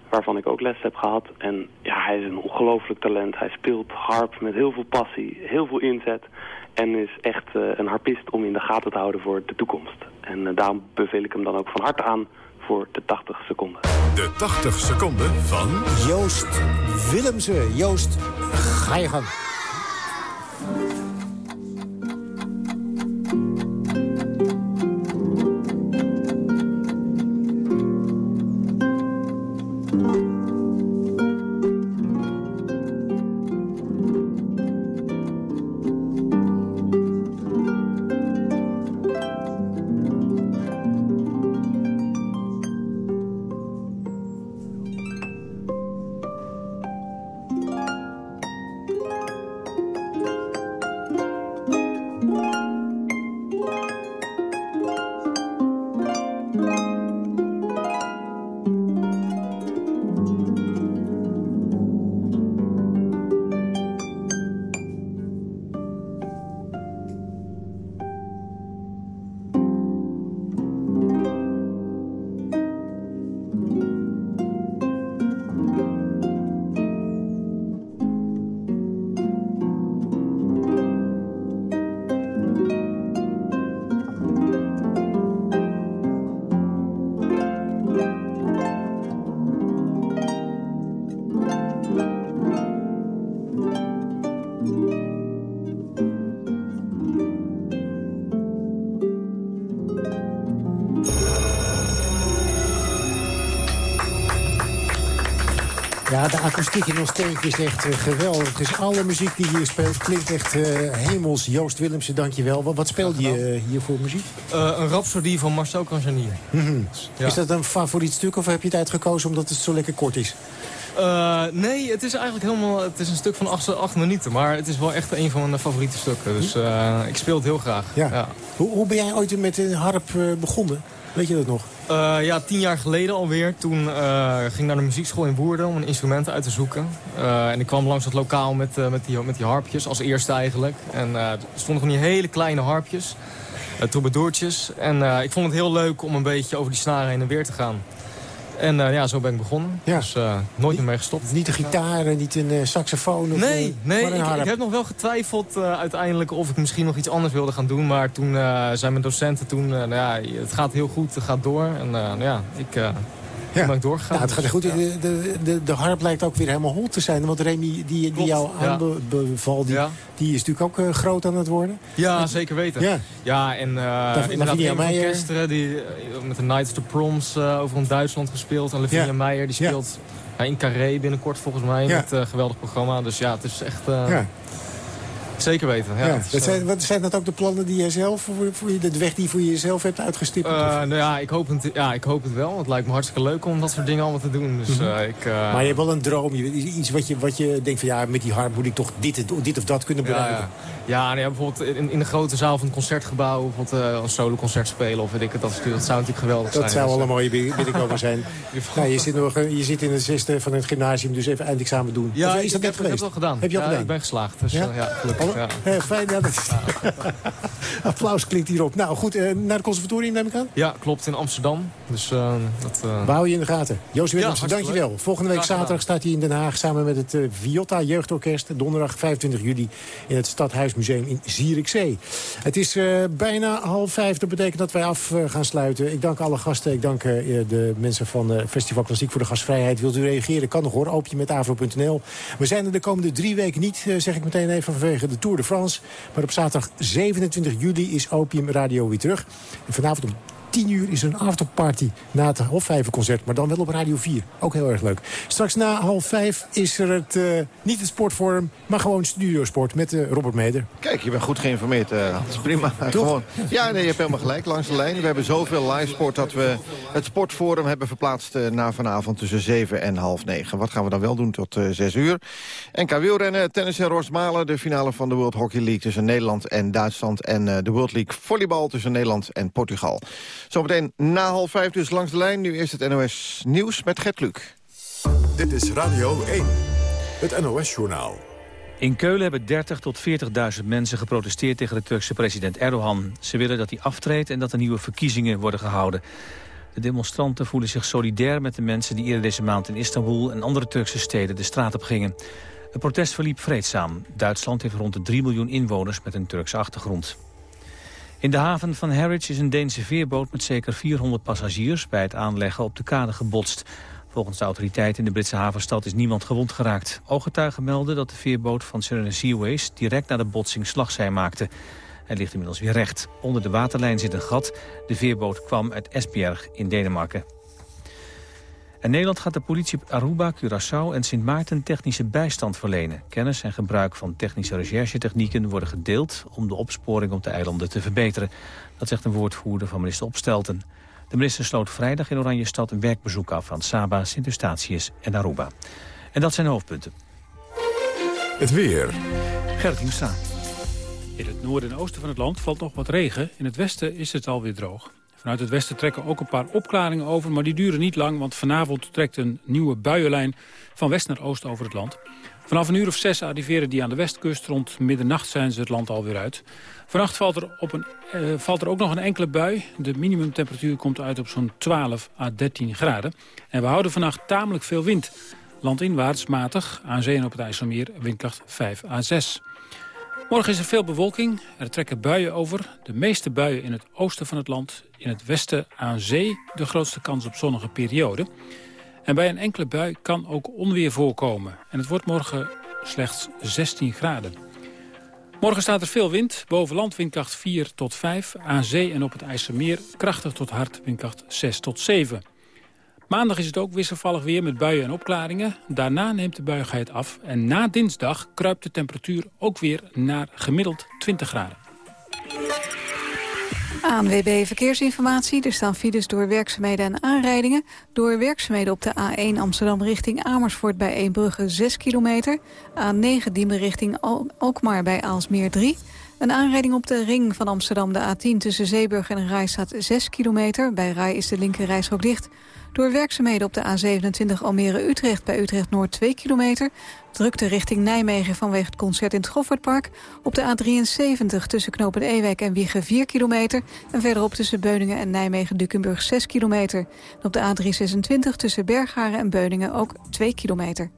Waarvan ik ook les heb gehad. En ja, hij is een ongelooflijk talent. Hij speelt harp met heel veel passie, heel veel inzet. En is echt eh, een harpist om in de gaten te houden voor de toekomst. En eh, daarom beveel ik hem dan ook van harte aan voor de 80 seconden. De 80 seconden van... Joost Willemsen. Joost, ga je gang. Ja, tentje is echt eh, geweldig. Het is alle muziek die hier speelt klinkt echt eh, hemels. Joost Willemsen, dankjewel. Wat, wat speelt je eh, hier voor muziek? Een rhapsodie van Marcel Canjanier. Mhm. Ja. Is dat een favoriet stuk of heb je het uitgekozen omdat het zo lekker kort is? Nee, het is eigenlijk helemaal... Het is een stuk van acht, acht minuten. Maar het is wel echt een van mijn favoriete stukken. Dus eh, ik speel het heel graag. Ja. Hoe, hoe ben jij ooit met een harp begonnen? Weet je dat nog? Eh, ja, tien jaar geleden alweer. Toen eh, ging ik naar de muziekschool in Woerden om een instrument uit te zoeken. Eh, en ik kwam langs het lokaal met, met, die, met die harpjes, als eerste eigenlijk. En er stonden van die hele kleine harpjes, uh, troubadourtjes. En ik vond het heel leuk om een beetje over die snaren heen en weer te gaan. En eh, ja, zo ben ik begonnen. Dus eh, nooit meer mee gestopt. Niet een gitaar, en niet een eh, saxofoon? Of, Nee, eh, nee ik, ik heb nog wel getwijfeld eh, uiteindelijk of ik misschien nog iets anders wilde gaan doen. Maar toen zijn mijn docenten toen, nou ja, het gaat heel goed, het gaat door. En nou ja, ik ja. doorgegaan. Ja, het gaat goed. De, de, de, de, harp lijkt ook weer helemaal hol te zijn. Want Remy, die, die Klopt, jou aanbeval, die, die is natuurlijk ook uh, groot aan het worden. Ja, zeker weten. Ja, ja en uh, inderdaad Lavinia Remy van Meijer. Kesteren, die met de Knights of the Proms uh, over in Duitsland gespeeld. En Lavinia. Meijer, die speelt in Carré binnenkort volgens mij. Ja. Met een geweldig programma. Dus ja, het is echt... Zeker weten. Ja, dat zijn, wat zijn dat ook de plannen die jij zelf, voor, voor je, de weg die je voor jezelf hebt uitgestippeld? Uh, of- nou ja ik, hoop het, ja, ik hoop het wel. Het lijkt me hartstikke leuk om dat soort dingen allemaal te doen. Dus, Mhm. ik, uh, maar je hebt wel een droom, je- iets wat je, wat je denkt van ja, met die harp moet ik toch dit, dit of dat kunnen bereiken. Ja. Nou ja bijvoorbeeld in, in de grote zaal van het concertgebouw... bijvoorbeeld uh, een solo-concert spelen of weet ik het. Dat, dat zou natuurlijk geweldig dat zijn. Dat zou dus, wel een mooie binnenkomen zijn. nou, je, zit nog, je zit in het zesde van het gymnasium, dus even eindexamen doen. Ja, is dat ik, heb, ik heb het al gedaan. Heb je al ja, gedaan? ik ben geslaagd. Dus, ja? ja, gelukkig. Ja. Oh, fijn, ja, dat... Applaus klinkt hierop. Nou goed, uh, naar het conservatorium neem ik aan? Ja, klopt, in Amsterdam. Dus, uh, dat. We houden je in de gaten. Joost Willemsen, dankjewel. Volgende week zaterdag staat hij in Den Haag samen met het Viotta Jeugdorkest. Donderdag 25 juli in het Stadhuismuseum in Zierikzee. Het is uh, bijna half vijf. Dat betekent dat wij af uh, gaan sluiten. Ik dank alle gasten. Ik dank de mensen van Festival Klassiek voor de gastvrijheid. Wilt u reageren? Kan nog hoor. Oopje met avro.nl. We zijn er de komende drie weken niet, zeg ik meteen even, vanwege de Tour de France. Maar op zaterdag 27 juli is Opium Radio weer terug. Vanavond om 10 uur is er een afterparty na het Hofvijverconcert. Maar dan wel op Radio 4. Ook heel erg leuk. Straks na half vijf is er het, uh, niet het sportforum, maar gewoon studiosport met uh, Robert Meder. Kijk, je bent goed geïnformeerd. Uh, dat is prima. Gewoon. Ja, nee, je hebt helemaal gelijk langs de lijn. We hebben zoveel live sport dat we het sportforum hebben verplaatst naar vanavond tussen 7 en half 9. Wat gaan we dan wel doen tot 6 uur? NK wielrennen, tennis en Rosmalen. De finale van de World Hockey League tussen Nederland en Duitsland. En de World League volleybal tussen Nederland en Portugal. Zometeen na half vijf dus langs de lijn. Nu is het NOS Nieuws met Gert Kluk. Dit is Radio 1, het NOS-journaal. In Keulen hebben 30 tot 40.000 mensen geprotesteerd tegen de Turkse president Erdogan. Ze willen dat hij aftreedt en dat er nieuwe verkiezingen worden gehouden. De demonstranten voelen zich solidair met de mensen die eerder deze maand in Istanbul en andere Turkse steden de straat op gingen. Het protest verliep vreedzaam. Duitsland heeft rond de 3 miljoen inwoners met een Turkse achtergrond. In de haven van Harwich is een Deense veerboot met zeker 400 passagiers bij het aanleggen op de kade gebotst. Volgens de autoriteiten in de Britse havenstad is niemand gewond geraakt. Ooggetuigen melden dat de veerboot van Surrey Seaways direct na de botsing slagzij maakte. Hij ligt inmiddels weer recht. Onder de waterlijn zit een gat. De veerboot kwam uit Esbjerg in Denemarken. En Nederland gaat de politie op Aruba, Curaçao en Sint Maarten technische bijstand verlenen. Kennis en gebruik van technische recherchetechnieken worden gedeeld om de opsporing op de eilanden te verbeteren. Dat zegt een woordvoerder van minister Opstelten. De minister sloot vrijdag in Oranjestad een werkbezoek af aan Saba, Sint Eustatius en Aruba. En dat zijn de hoofdpunten. Het weer. Gerrit Hiemstra. In het noorden en oosten van het land valt nog wat regen. In het westen is het alweer droog. Vanuit het westen trekken ook een paar opklaringen over, maar die duren niet lang, want vanavond trekt een nieuwe buienlijn van west naar oost over het land. Vanaf een uur of zes arriveren die aan de westkust. Rond middernacht zijn ze het land alweer uit. Vannacht valt er, op een, uh, valt er ook nog een enkele bui. De minimumtemperatuur komt uit op zo'n 12 à 13 graden. En we houden vannacht tamelijk veel wind. Landinwaarts matig, aan zee en op het IJsselmeer windkracht 5 à 6. Morgen is er veel bewolking. Er trekken buien over. De meeste buien in het oosten van het land. In het westen aan zee de grootste kans op zonnige periode. En bij een enkele bui kan ook onweer voorkomen. En het wordt morgen slechts 16 graden. Morgen staat er veel wind. Boven land windkracht 4 tot 5. Aan zee en op het IJsselmeer krachtig tot hard windkracht 6 tot 7. Maandag is het ook wisselvallig weer met buien en opklaringen. Daarna neemt de buigheid af. En na dinsdag kruipt de temperatuur ook weer naar gemiddeld 20 graden. ANWB Verkeersinformatie. Er staan files door werkzaamheden en aanrijdingen. Door werkzaamheden op de A1 Amsterdam richting Amersfoort bij Eembrugge 6 kilometer. A9 Diemen richting Al Alkmaar bij Aalsmeer 3. Een aanrijding op de ring van Amsterdam, de A10 tussen Zeeburg en Rai staat 6 kilometer. Bij Rai is de linker reishok dicht. Door werkzaamheden op de A27 Almere-Utrecht bij Utrecht-Noord 2 kilometer. Drukte richting Nijmegen vanwege het concert in het Goffertpark. Op de A73 tussen Knopen Ewijk en Wiegen 4 kilometer. En verderop tussen Beuningen en Nijmegen-Dukenburg 6 kilometer. En op de A326 tussen Bergharen en Beuningen ook 2 kilometer.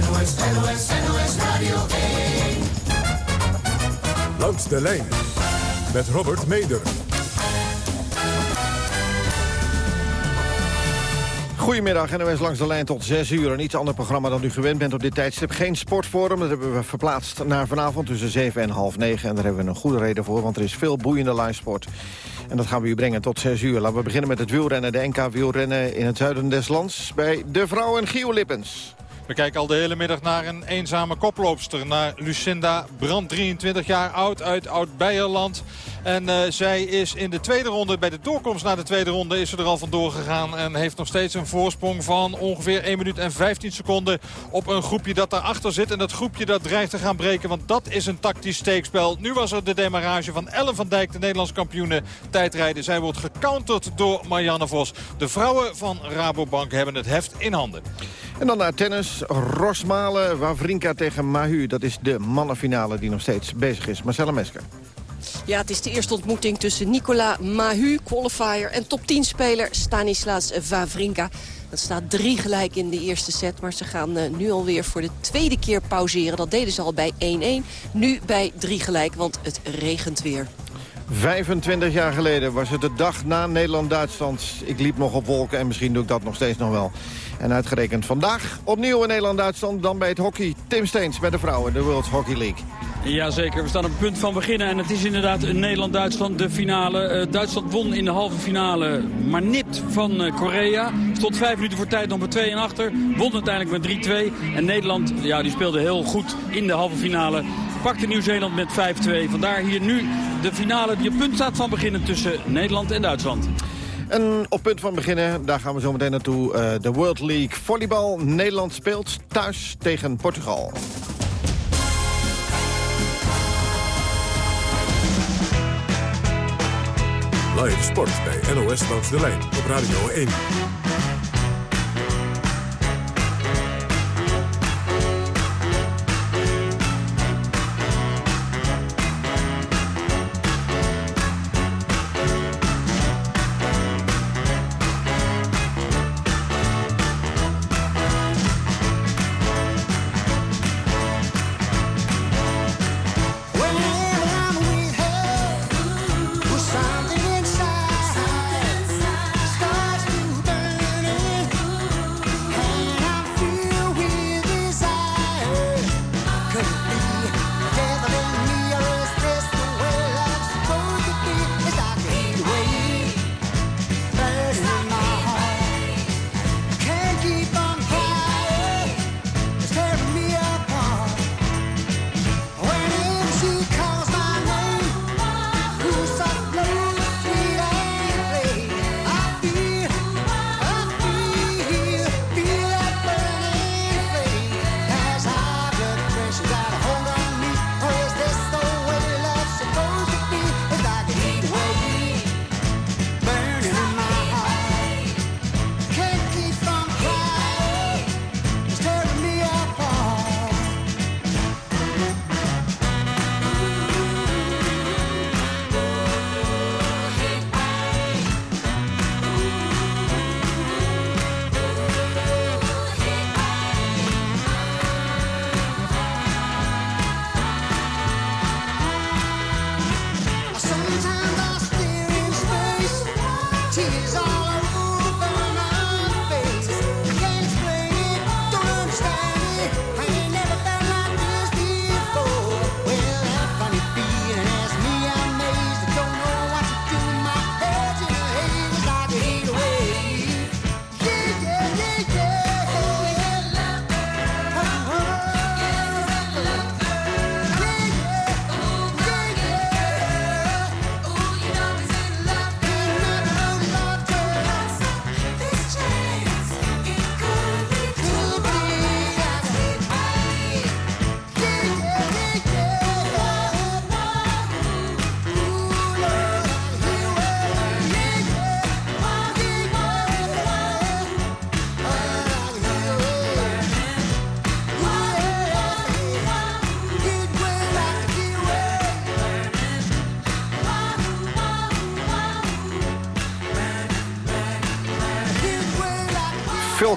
NOS, NOS, NOS Radio 1. Langs de lijn met Robert Meder. Goedemiddag, NOS langs de lijn tot 6 uur. Een iets ander programma dan u gewend bent op dit tijdstip. Geen sportforum, dat hebben we verplaatst naar vanavond tussen 7 en half 9. En daar hebben we een goede reden voor, want er is veel boeiende livesport. En dat gaan we u brengen tot 6 uur. Laten we beginnen met het wielrennen, de NK wielrennen in het zuiden des lands... bij de vrouwen Gio Lippens. We kijken al de hele middag naar een eenzame koploopster. Naar Lucinda Brand, 23 jaar oud uit Oud-Beierland. En uh, zij is in de tweede ronde, bij de doorkomst naar de tweede ronde... is ze er al vandoor gegaan en heeft nog steeds een voorsprong van ongeveer 1 minuut en 15 seconden... op een groepje dat daarachter zit. En dat groepje dat dreigt te gaan breken, want dat is een tactisch steekspel. Nu was er de demarrage van Ellen van Dijk, de Nederlands kampioene tijdrijden. Zij wordt gecounterd door Marianne Vos. De vrouwen van Rabobank hebben het heft in handen. En dan naar tennis. Rosmalen, Wawrinka tegen Mahu. Dat is de mannenfinale die nog steeds bezig is. Marcella Mesker. Ja, het is de eerste ontmoeting tussen Nicola Mahu, qualifier... en top 10-speler Stanislas Wawrinka. Dat staat drie gelijk in de eerste set. Maar ze gaan uh, nu alweer voor de tweede keer pauzeren. Dat deden ze al bij 1-1. Nu bij drie gelijk, want het regent weer. 25 jaar geleden was het de dag na Nederland-Duitsland. Ik liep nog op wolken en misschien doe ik dat nog steeds nog wel. En uitgerekend vandaag opnieuw in Nederland-Duitsland. Dan bij het hockey. Tim Steens bij de vrouwen, de World Hockey League. Jazeker, we staan op het punt van beginnen. En het is inderdaad Nederland-Duitsland, de finale. Uh, Duitsland won in de halve finale, maar nipt van uh, Korea. Stond vijf minuten voor tijd nog met 2 en achter. Won uiteindelijk met 3-2. En Nederland, ja, die speelde heel goed in de halve finale. Pakte Nieuw-Zeeland met 5-2. Vandaar hier nu de finale die op punt staat van beginnen tussen Nederland en Duitsland. En op punt van beginnen, daar gaan we zo meteen naartoe. Uh, de World League Volleybal. Nederland speelt thuis tegen Portugal. Live sport bij NOS langs de lijn op Radio 1.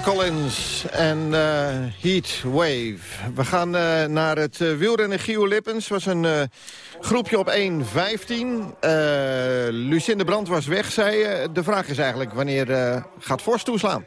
Collins en uh, Heat Wave. We gaan uh, naar het uh, wielrennen Gio Lippens. was een groepje op 1.15. Lucinde Brand was weg, zei De vraag is eigenlijk wanneer gaat Forst toeslaan?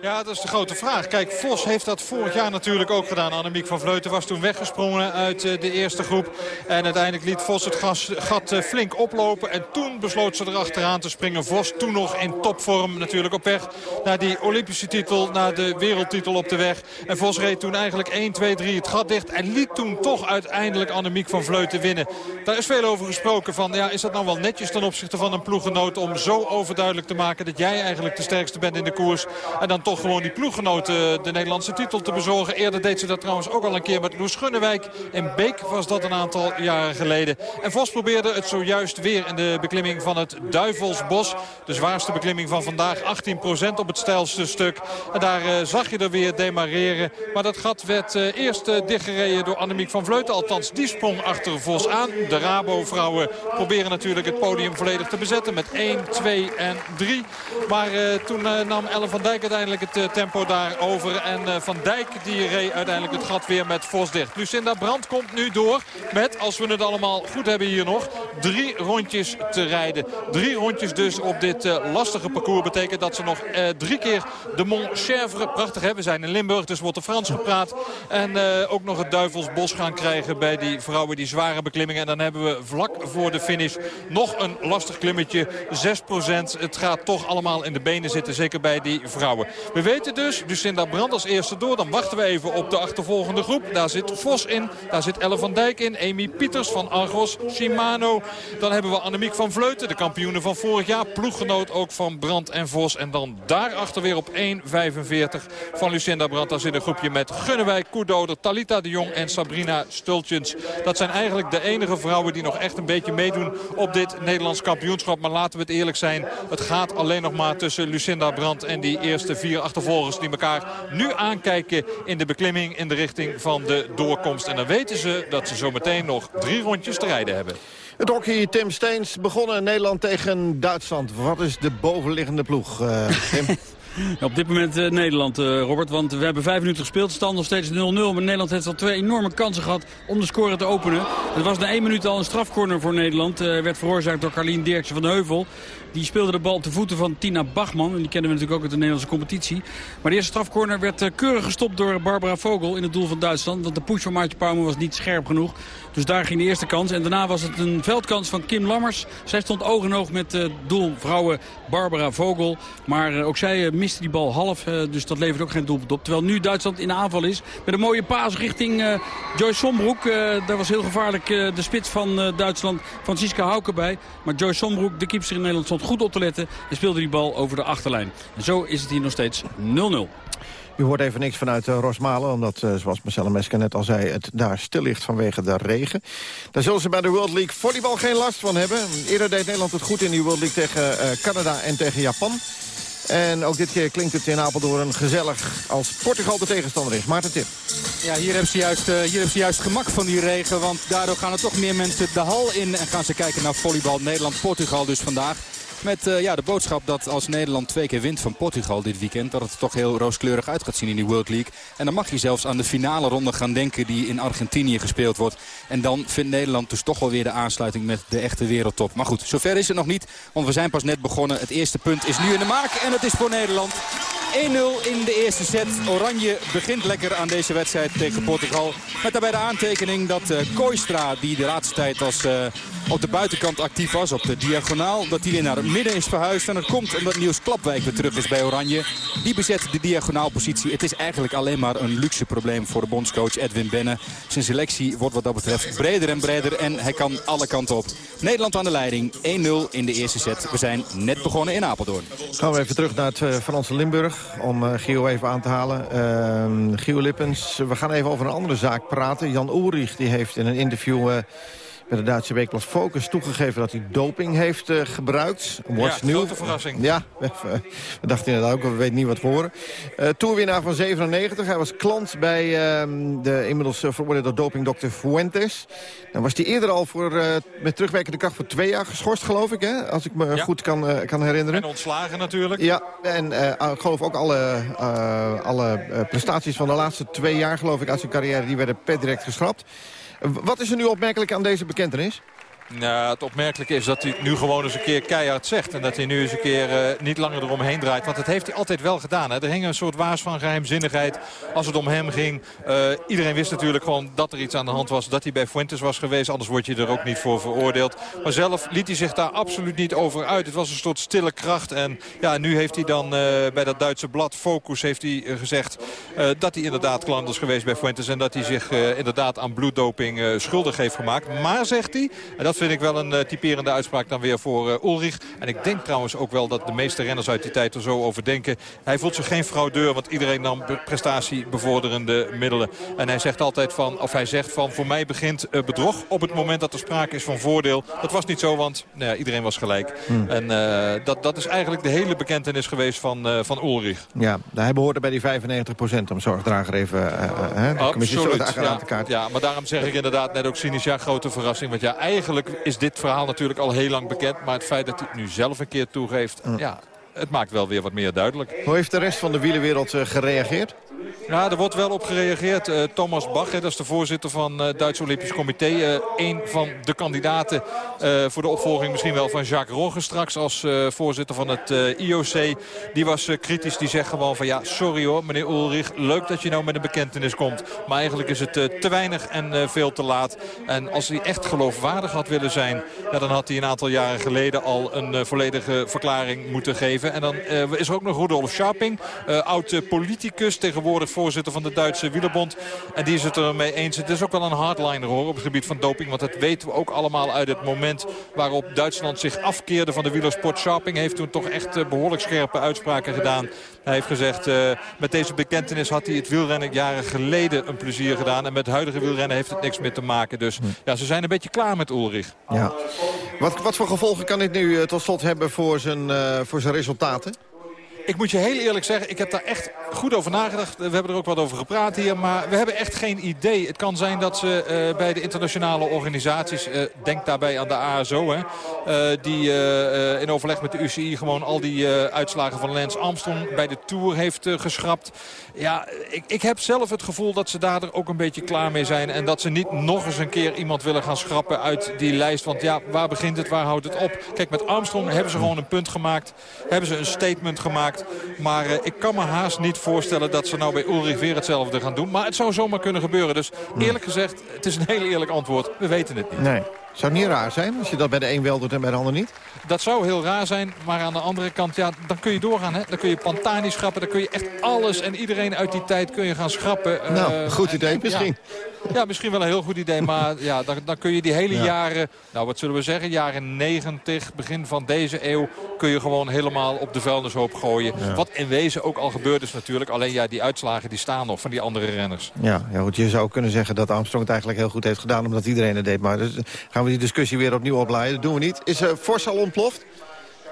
Ja, dat is de grote vraag. Kijk, Vos heeft dat vorig jaar natuurlijk ook gedaan. Annemiek van Vleuten was toen weggesprongen uit eh, de eerste groep. En uiteindelijk liet Vos het gat eh, flink oplopen. En toen besloot ze erachteraan te springen. Vos toen nog in topvorm natuurlijk op weg naar die Olympische titel. Naar de wereldtitel op de weg. En Vos reed toen eigenlijk 1, 2, 3 het gat dicht. En liet toen toch uiteindelijk Annemiek van Vleuten winnen. Daar is veel over gesproken van, ja, is dat nou wel netjes ten opzichte van een ploeggenoot... om zo overduidelijk te maken dat jij eigenlijk de sterkste bent in de koers. En dan gewoon die ploeggenoten de Nederlandse titel te bezorgen. Eerder deed ze dat trouwens ook al een keer met Loes Gunnewijk. In Beek was dat een aantal jaren geleden. En Vos probeerde het zojuist weer in de beklimming van het Duivelsbos. De zwaarste beklimming van vandaag. 18% op het stijlste stuk. En daar uh, zag je er weer demareren. Maar dat gat werd uh, eerst dichtgereden door Annemiek van Vleuten. Althans, die sprong achter Vos aan. De Rabo-vrouwen proberen natuurlijk het podium volledig te bezetten. Met 1, 2 en 3. Maar toen nam Ellen van Dijk uiteindelijk het tempo daar over. En Van Dijk die reed uiteindelijk het gat weer met Vos dicht. Lucinda Brandt komt nu door met, als we het allemaal goed hebben hier nog, drie rondjes te rijden. Drie rondjes dus op dit uh, lastige parcours betekent dat ze nog drie keer de Mont Chèvre, prachtig hè, we zijn in Limburg, dus wordt er Frans gepraat. En ook nog het Duivelsbos gaan krijgen bij die vrouwen, die zware beklimmingen. En dan hebben we vlak voor de finish nog een lastig klimmetje, 6% Het gaat toch allemaal in de benen zitten, zeker bij die vrouwen. We weten dus, Lucinda Brandt als eerste door. Dan wachten we even op de achtervolgende groep. Daar zit Vos in, daar zit Elle van Dijk in, Amy Pieters van Argos, Shimano. Dan hebben we Annemiek van Vleuten, de kampioene van vorig jaar. Ploeggenoot ook van Brandt en Vos. En dan daarachter weer op 1.45 van Lucinda Brandt. Daar zit een groepje met Gunnewijk, Koerdoder, Talita de Jong en Sabrina Stultjens. Dat zijn eigenlijk de enige vrouwen die nog echt een beetje meedoen op dit Nederlands kampioenschap. Maar laten we het eerlijk zijn, het gaat alleen nog maar tussen Lucinda Brandt en die eerste vier achtervolgers die elkaar nu aankijken in de beklimming in de richting van de doorkomst. En dan weten ze dat ze zometeen nog drie rondjes te rijden hebben. Het hockey Tim Steens begonnen Nederland tegen Duitsland. Wat is de bovenliggende ploeg, uh, Tim? Op dit moment uh, Nederland, uh, Robert. Want we hebben vijf minuten gespeeld. Stand nog steeds 0-0. Maar Nederland heeft al twee enorme kansen gehad om de score te openen. Het was na één minuut al een strafcorner voor Nederland. Uh, werd veroorzaakt door Carlien Dirksen van de Heuvel. Die speelde de bal op de voeten van Tina Bachman. En die kennen we natuurlijk ook uit de Nederlandse competitie. Maar de eerste strafcorner werd keurig gestopt door Barbara Vogel in het doel van Duitsland. Want de push van Maartje Pauwme was niet scherp genoeg. Dus daar ging de eerste kans. En daarna was het een veldkans van Kim Lammers. Zij stond oog in oog met uh, doelvrouwen Barbara Vogel. Maar uh, ook zij miste die bal half. dus dat levert ook geen doelpunt op. Terwijl nu Duitsland in de aanval is. Met een mooie paas richting Joyce Sombroek. daar was heel gevaarlijk de spits van Duitsland. Francisca Hauke bij. Maar Joyce Sombroek, de keeper in Nederland, stond goed op te letten. En speelde die bal over de achterlijn. En zo is het hier nog steeds 0-0. U hoort even niks vanuit uh, Rosmalen, omdat, uh, zoals Marcella Mesker net al zei... het daar stil ligt vanwege de regen. Daar zullen ze bij de World League volleybal geen last van hebben. Eerder deed Nederland het goed in die World League tegen uh, Canada en tegen Japan. En ook dit keer klinkt het in Apeldoorn gezellig als Portugal de tegenstander is. Maarten Tip. Ja, hier hebben, ze juist, hier hebben ze juist gemak van die regen. Want daardoor gaan er toch meer mensen de hal in. En gaan ze kijken naar volleybal Nederland-Portugal dus vandaag. Met uh, ja, de boodschap dat als Nederland twee keer wint van Portugal dit weekend... dat het er toch heel rooskleurig uit gaat zien in die World League. En dan mag je zelfs aan de finale ronde gaan denken die in Argentinië gespeeld wordt. En dan vindt Nederland dus toch wel weer de aansluiting met de echte wereldtop. Maar goed, zover is het nog niet, want we zijn pas net begonnen. Het eerste punt is nu in de maak en het is voor Nederland. 1-0 in de eerste set. Oranje begint lekker aan deze wedstrijd tegen Portugal. Met daarbij de aantekening dat uh, Koistra, die de laatste tijd als uh, op de buitenkant actief was, op de diagonaal, dat hij weer naar midden is verhuisd. En dat komt omdat Niels Klapwijk weer terug is bij Oranje. Die bezet de diagonaalpositie. Het is eigenlijk alleen maar een luxe probleem voor de bondscoach Edwin Benne. Zijn selectie wordt wat dat betreft breder en breder en hij kan alle kanten op. Nederland aan de leiding, 1-0 in de eerste set. We zijn net begonnen in Apeldoorn. Gaan we even terug naar het uh, Franse Limburg om uh, Gio even aan te halen. Uh, Gio Lippens, we gaan even over een andere zaak praten. Jan Ulrich die heeft in een interview... Met de Duitse weekblad Focus toegegeven dat hij doping heeft uh, gebruikt. What's ja, grote verrassing. Ja, we, we, dachten inderdaad ook, we weten niet wat we horen. Uh, toerwinnaar van 97, hij was klant bij uh, de inmiddels veroordeelde dopingdokter Fuentes. Dan was hij eerder al voor, met terugwerkende kracht voor twee jaar geschorst, geloof ik, hè? als ik me ja. goed kan, kan herinneren. En ontslagen natuurlijk. Ja, en ik geloof ook alle, alle prestaties van de laatste twee jaar, geloof ik, uit zijn carrière, die werden per direct geschrapt. Wat is er nu opmerkelijk aan deze bekentenis? Ja, het opmerkelijke is dat hij nu gewoon eens een keer keihard zegt. En dat hij nu eens een keer uh, niet langer eromheen draait. Want dat heeft hij altijd wel gedaan. Hè. Er hing een soort waas van geheimzinnigheid als het om hem ging. Uh, iedereen wist natuurlijk gewoon dat er iets aan de hand was. Dat hij bij Fuentes was geweest. Anders word je er ook niet voor veroordeeld. Maar zelf liet hij zich daar absoluut niet over uit. Het was een soort stille kracht. En ja, nu heeft hij dan uh, bij dat Duitse blad Focus heeft hij, gezegd... dat hij inderdaad klant is geweest bij Fuentes. En dat hij zich inderdaad aan bloeddoping schuldig heeft gemaakt. Maar, zegt hij, en dat vind ik wel een uh, typerende uitspraak dan weer voor uh, Ulrich. En ik denk trouwens ook wel dat de meeste renners uit die tijd er zo over denken. Hij voelt zich geen fraudeur, want iedereen nam prestatiebevorderende middelen. En hij zegt altijd van, of hij zegt van, voor mij begint uh, bedrog op het moment dat er sprake is van voordeel. Dat was niet zo, want nou ja, iedereen was gelijk. Hmm. En dat, dat is eigenlijk de hele bekentenis geweest van, van Ulrich. Ja, hij behoorde bij die 95 procent om zorgdrager even uh, Absoluut, ja, ja, maar daarom zeg ik inderdaad net ook cynisch, ja, grote verrassing. Want ja, eigenlijk is dit verhaal natuurlijk al heel lang bekend. Maar het feit dat hij het nu zelf een keer toegeeft... ja, het maakt wel weer wat meer duidelijk. Hoe heeft de rest van de wielenwereld uh, gereageerd? Ja, er wordt wel op gereageerd. Uh, Thomas Bach, hè, dat is de voorzitter van het uh, Duits Olympisch Comité. Uh, een van de kandidaten voor de opvolging misschien wel van Jacques Rogge straks als voorzitter van het IOC. Die was kritisch, die zegt gewoon van ja, sorry hoor meneer Ulrich. Leuk dat je nou met een bekentenis komt. Maar eigenlijk is het te weinig en veel te laat. En als hij echt geloofwaardig had willen zijn... Ja, dan had hij een aantal jaren geleden al een volledige verklaring moeten geven. En dan is er ook nog Rudolf Scharping, oud politicus tegenwoordig voorzitter van de Duitse wielerbond. En die is het ermee eens. Het is ook wel een hardliner hoor op het gebied van doping. Want dat weten we ook allemaal uit het moment waarop Duitsland zich afkeerde van de wielersport. Sharping heeft toen toch echt eh, behoorlijk scherpe uitspraken gedaan. Hij heeft gezegd, uh, met deze bekentenis had hij het wielrennen jaren geleden een plezier gedaan. En met huidige wielrennen heeft het niks meer te maken. Dus ja, ze zijn een beetje klaar met Ulrich. Ja. Wat, wat voor gevolgen kan dit nu uh, tot slot hebben voor zijn, uh, voor zijn resultaten? Ik moet je heel eerlijk zeggen, ik heb daar echt goed over nagedacht. We hebben er ook wat over gepraat hier. Maar we hebben echt geen idee. Het kan zijn dat ze uh, bij de internationale organisaties... Uh, denk daarbij aan de ASO... Hè, uh, die in overleg met de UCI gewoon al die uitslagen van Lance Armstrong... bij de Tour heeft geschrapt. Ja, ik, ik heb zelf het gevoel dat ze daar ook een beetje klaar mee zijn. En dat ze niet nog eens een keer iemand willen gaan schrappen uit die lijst. Want ja, waar begint het, waar houdt het op? Kijk, met Armstrong hebben ze gewoon een punt gemaakt. Hebben ze een statement gemaakt. Maar ik kan me haast niet voorstellen dat ze nou bij Ulrich weer hetzelfde gaan doen. Maar het zou zomaar kunnen gebeuren. Dus eerlijk gezegd, het is een heel eerlijk antwoord. We weten het niet. Nee. Zou niet raar zijn als je dat bij de een wel doet en bij de ander niet? Dat zou heel raar zijn, maar aan de andere kant, ja, dan kun je doorgaan. Hè? Dan kun je Pantani schrappen, dan kun je echt alles en iedereen uit die tijd kun je gaan schrappen. Nou, uh, goed idee misschien. Ja, misschien wel een heel goed idee. Maar ja, dan, dan kun je die hele jaren, nou wat zullen we zeggen, jaren 90, begin van deze eeuw... kun je gewoon helemaal op de vuilnishoop gooien. Wat in wezen ook al gebeurd is natuurlijk. Alleen ja, die uitslagen die staan nog van die andere renners. Ja, ja goed, je zou kunnen zeggen dat Armstrong het eigenlijk heel goed heeft gedaan... omdat iedereen het deed. Maar dus gaan we die discussie weer opnieuw opleiden. Dat doen we niet. Is uh, Fors al ontploft?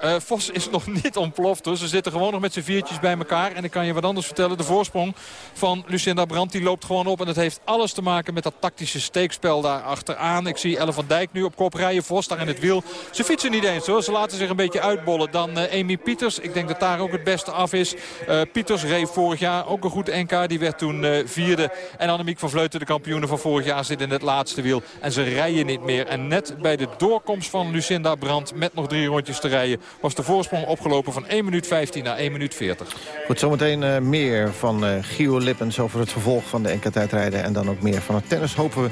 Uh, Vos is nog niet ontploft. Dus ze zitten gewoon nog met z'n viertjes bij elkaar. En ik kan je wat anders vertellen. De voorsprong van Lucinda Brandt die loopt gewoon op. En dat heeft alles te maken met dat tactische steekspel daar achteraan. Ik zie Elle van Dijk nu op kop rijden. Vos daar in het wiel. Ze fietsen niet eens hoor. Ze laten zich een beetje uitbollen. Dan uh, Amy Pieters. Ik denk dat daar ook het beste af is. Uh, Pieters reed vorig jaar ook een goed NK. Die werd toen vierde. En Annemiek van Vleuten, de kampioene van vorig jaar, zit in het laatste wiel. En ze rijden niet meer. En net bij de doorkomst van Lucinda Brandt met nog drie rondjes te rijden was de voorsprong opgelopen van 1 minuut 15 naar 1 minuut 40. Goed, zometeen uh, meer van uh, Gio Lippens over het vervolg van de NK-tijdrijden... en dan ook meer van het tennis, hopen we.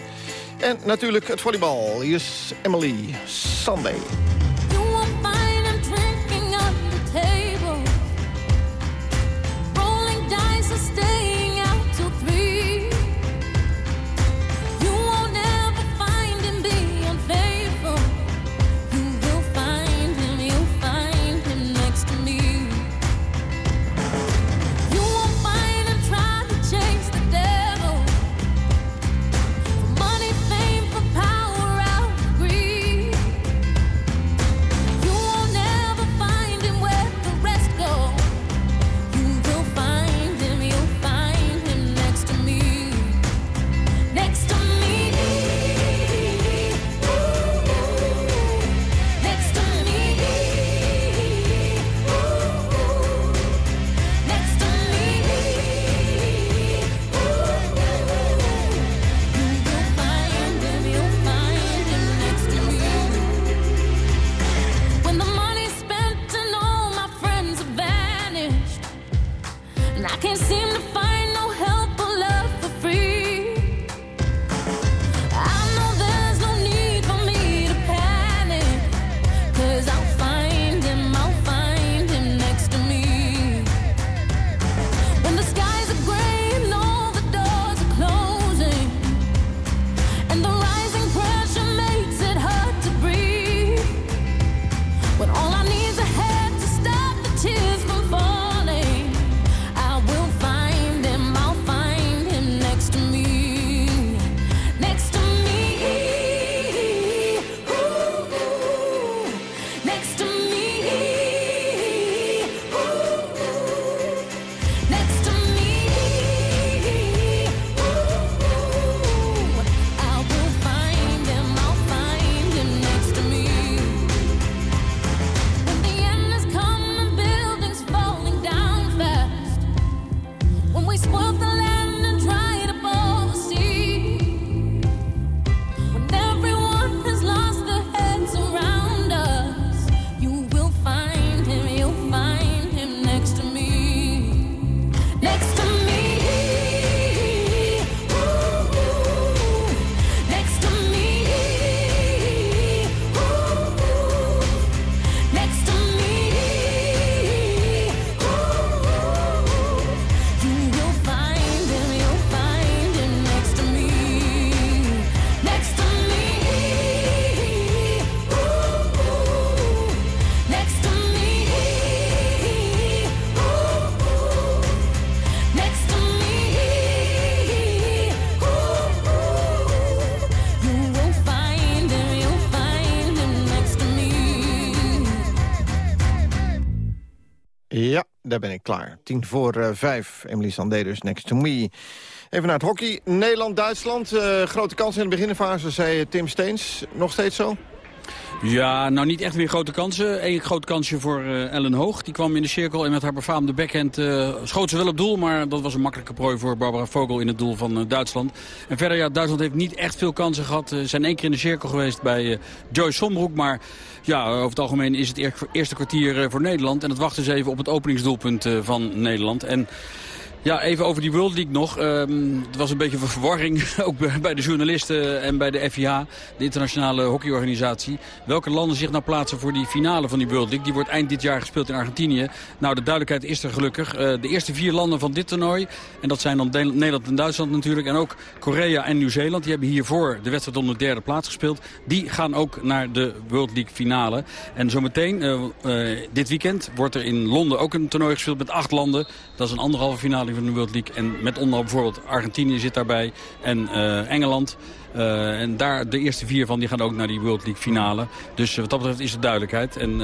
En natuurlijk het volleybal. Hier is Emily Sunday. Daar ben ik klaar. Tien voor eh, vijf. Emily Sandé dus, next to me. Even naar het hockey. Nederland-Duitsland. eh, grote kans in de beginfase, zei Tim Steens. Nog steeds zo? Ja, nou niet echt meer grote kansen. Eén groot kansje voor eh, Ellen Hoog. Die kwam in de cirkel en met haar befaamde backhand eh, schoot ze wel op doel. Maar dat was een makkelijke prooi voor Barbara Vogel in het doel van eh, Duitsland. En verder, ja, Duitsland heeft niet echt veel kansen gehad. Ze zijn één keer in de cirkel geweest bij Joyce Sombroek. Maar ja, over het algemeen is het eer- eerste kwartier voor Nederland. En het wachten ze even op het openingsdoelpunt van Nederland. En... Ja, even over die World League nog. Ehm, het was een beetje een verwarring, ook bij- de journalisten en bij de FIH, de internationale hockeyorganisatie. Welke landen zich nou plaatsen voor die finale van die World League? Die wordt eind dit jaar gespeeld in Argentinië. Nou, de duidelijkheid is er gelukkig. Eh, de eerste vier landen van dit toernooi, en dat zijn dan De- Nederland en Duitsland natuurlijk, en ook Korea en Nieuw-Zeeland, die hebben hiervoor de wedstrijd om de derde plaats gespeeld. Die gaan ook naar de World League finale. En zometeen, eh, eh, dit weekend, wordt er in Londen ook een toernooi gespeeld met acht landen. Dat is een anderhalve finale van de World League. En met onder bijvoorbeeld Argentinië zit daarbij en eh, Engeland. Eh, en daar, de eerste vier van die gaan ook naar die World League finale. Dus eh, wat dat betreft is er duidelijkheid. En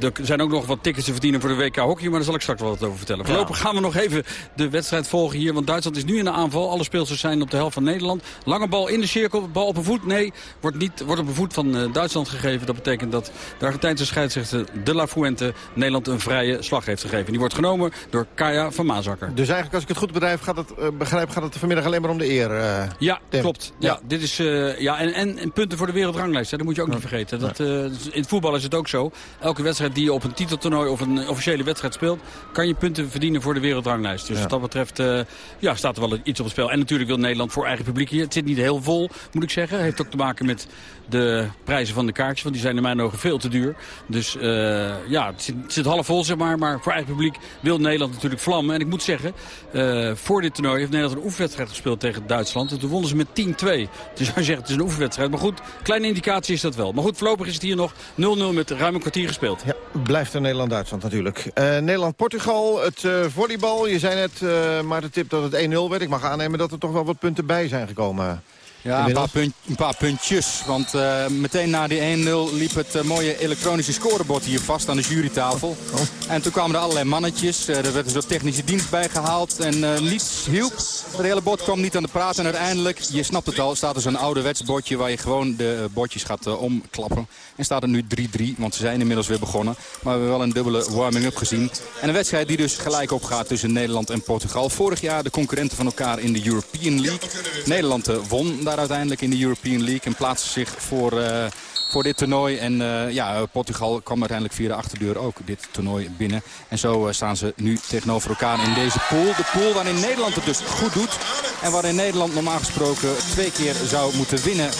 er zijn ook nog wat tickets te verdienen voor de WK Hockey. Maar daar zal ik straks wel wat over vertellen. Voorlopig gaan we nog even de wedstrijd volgen hier. Want Duitsland is nu in de aanval. Alle speelsters zijn op de helft van Nederland. Lange bal in de cirkel. Bal op een voet. Nee, wordt, niet, wordt op een voet van eh, Duitsland gegeven. Dat betekent dat de Argentijnse scheidsrechter De La Fuente Nederland een vrije slag heeft gegeven. Die wordt genomen door Kaya van Maasakker. Dus eigenlijk, als ik het goed bedrijf, gaat het, eh, begrijp, gaat het vanmiddag alleen maar om de eer. eh, Ja, Tim. klopt. Ja, dit is, ja, en, en, en punten voor de wereldranglijst. Hè. Dat moet je ook niet vergeten. Dat, in het voetbal is het ook zo. Elke wedstrijd die je op een titeltoernooi of een officiële wedstrijd speelt... kan je punten verdienen voor de wereldranglijst. Dus Ja. wat dat betreft eh, ja, staat er wel iets op het spel. En natuurlijk wil Nederland voor eigen publiek hier. Het zit niet heel vol, moet ik zeggen. Heeft ook te maken met de prijzen van de kaartjes. Want die zijn in mijn ogen veel te duur. Dus eh, ja, het zit, zit half vol, zeg maar. Maar voor eigen publiek wil Nederland natuurlijk vlammen. En ik moet zeggen, eh, voor dit toernooi heeft Nederland een oefenwedstrijd gespeeld tegen Duitsland. En toen wonnen ze met 10-2. Dus hij zegt, het is een oefenwedstrijd. Maar goed, kleine indicatie is dat wel. Maar goed, voorlopig is het hier nog 0-0 met ruim een kwartier gespeeld. Ja, blijft er Nederland-Duitsland natuurlijk. Eh, Nederland-Portugal, het volleybal. Je zei net, maar de tip dat het 1-0 werd. Ik mag aannemen dat er toch wel wat punten bij zijn gekomen. Ja, een paar, punt, een paar puntjes. Want eh, meteen na die 1-0 liep het eh, mooie elektronische scorebord hier vast aan de jurytafel. En toen kwamen er allerlei mannetjes. Eh, er werd een soort technische dienst bijgehaald. En niets hielp. Het hele bord kwam niet aan de praat. En uiteindelijk, je snapt het al, staat er zo'n ouderwets bordje... waar je gewoon de bordjes gaat omklappen. En staat er nu 3-3, want ze zijn inmiddels weer begonnen. Maar we hebben wel een dubbele warming-up gezien. En een wedstrijd die dus gelijk opgaat tussen Nederland en Portugal. Vorig jaar de concurrenten van elkaar in de European League. Nederland won daar uiteindelijk in de European League. En plaatsen zich voor, uh, voor dit toernooi. En uh, ja, Portugal kwam uiteindelijk via de achterdeur ook dit toernooi binnen. En zo uh, staan ze nu tegenover elkaar in deze pool. De pool waarin Nederland het dus goed doet. En waarin Nederland normaal gesproken twee keer zou moeten winnen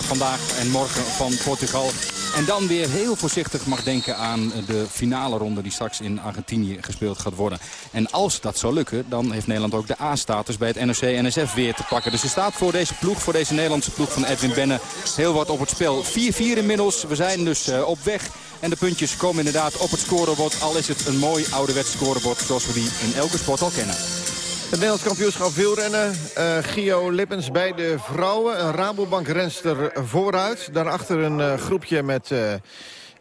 vandaag en morgen van Portugal. En dan weer heel voorzichtig mag denken aan de finale ronde die straks in Argentinië gespeeld gaat worden. En als dat zou lukken, dan heeft Nederland ook de A-status bij het NOC-NSF weer te pakken. Dus er staat voor deze ploeg, voor deze Nederlandse ploeg van Edwin Benne, heel wat op het spel. 4-4 inmiddels, we zijn dus uh, op weg. En de puntjes komen inderdaad op het scorebord. Al is het een mooi ouderwets scorebord zoals we die in elke sport al kennen. Het Nederlands kampioenschap wielrennen. Uh, Gio Lippens bij de vrouwen. Een Rabobank-renster vooruit. Daarachter een uh, groepje met... Uh,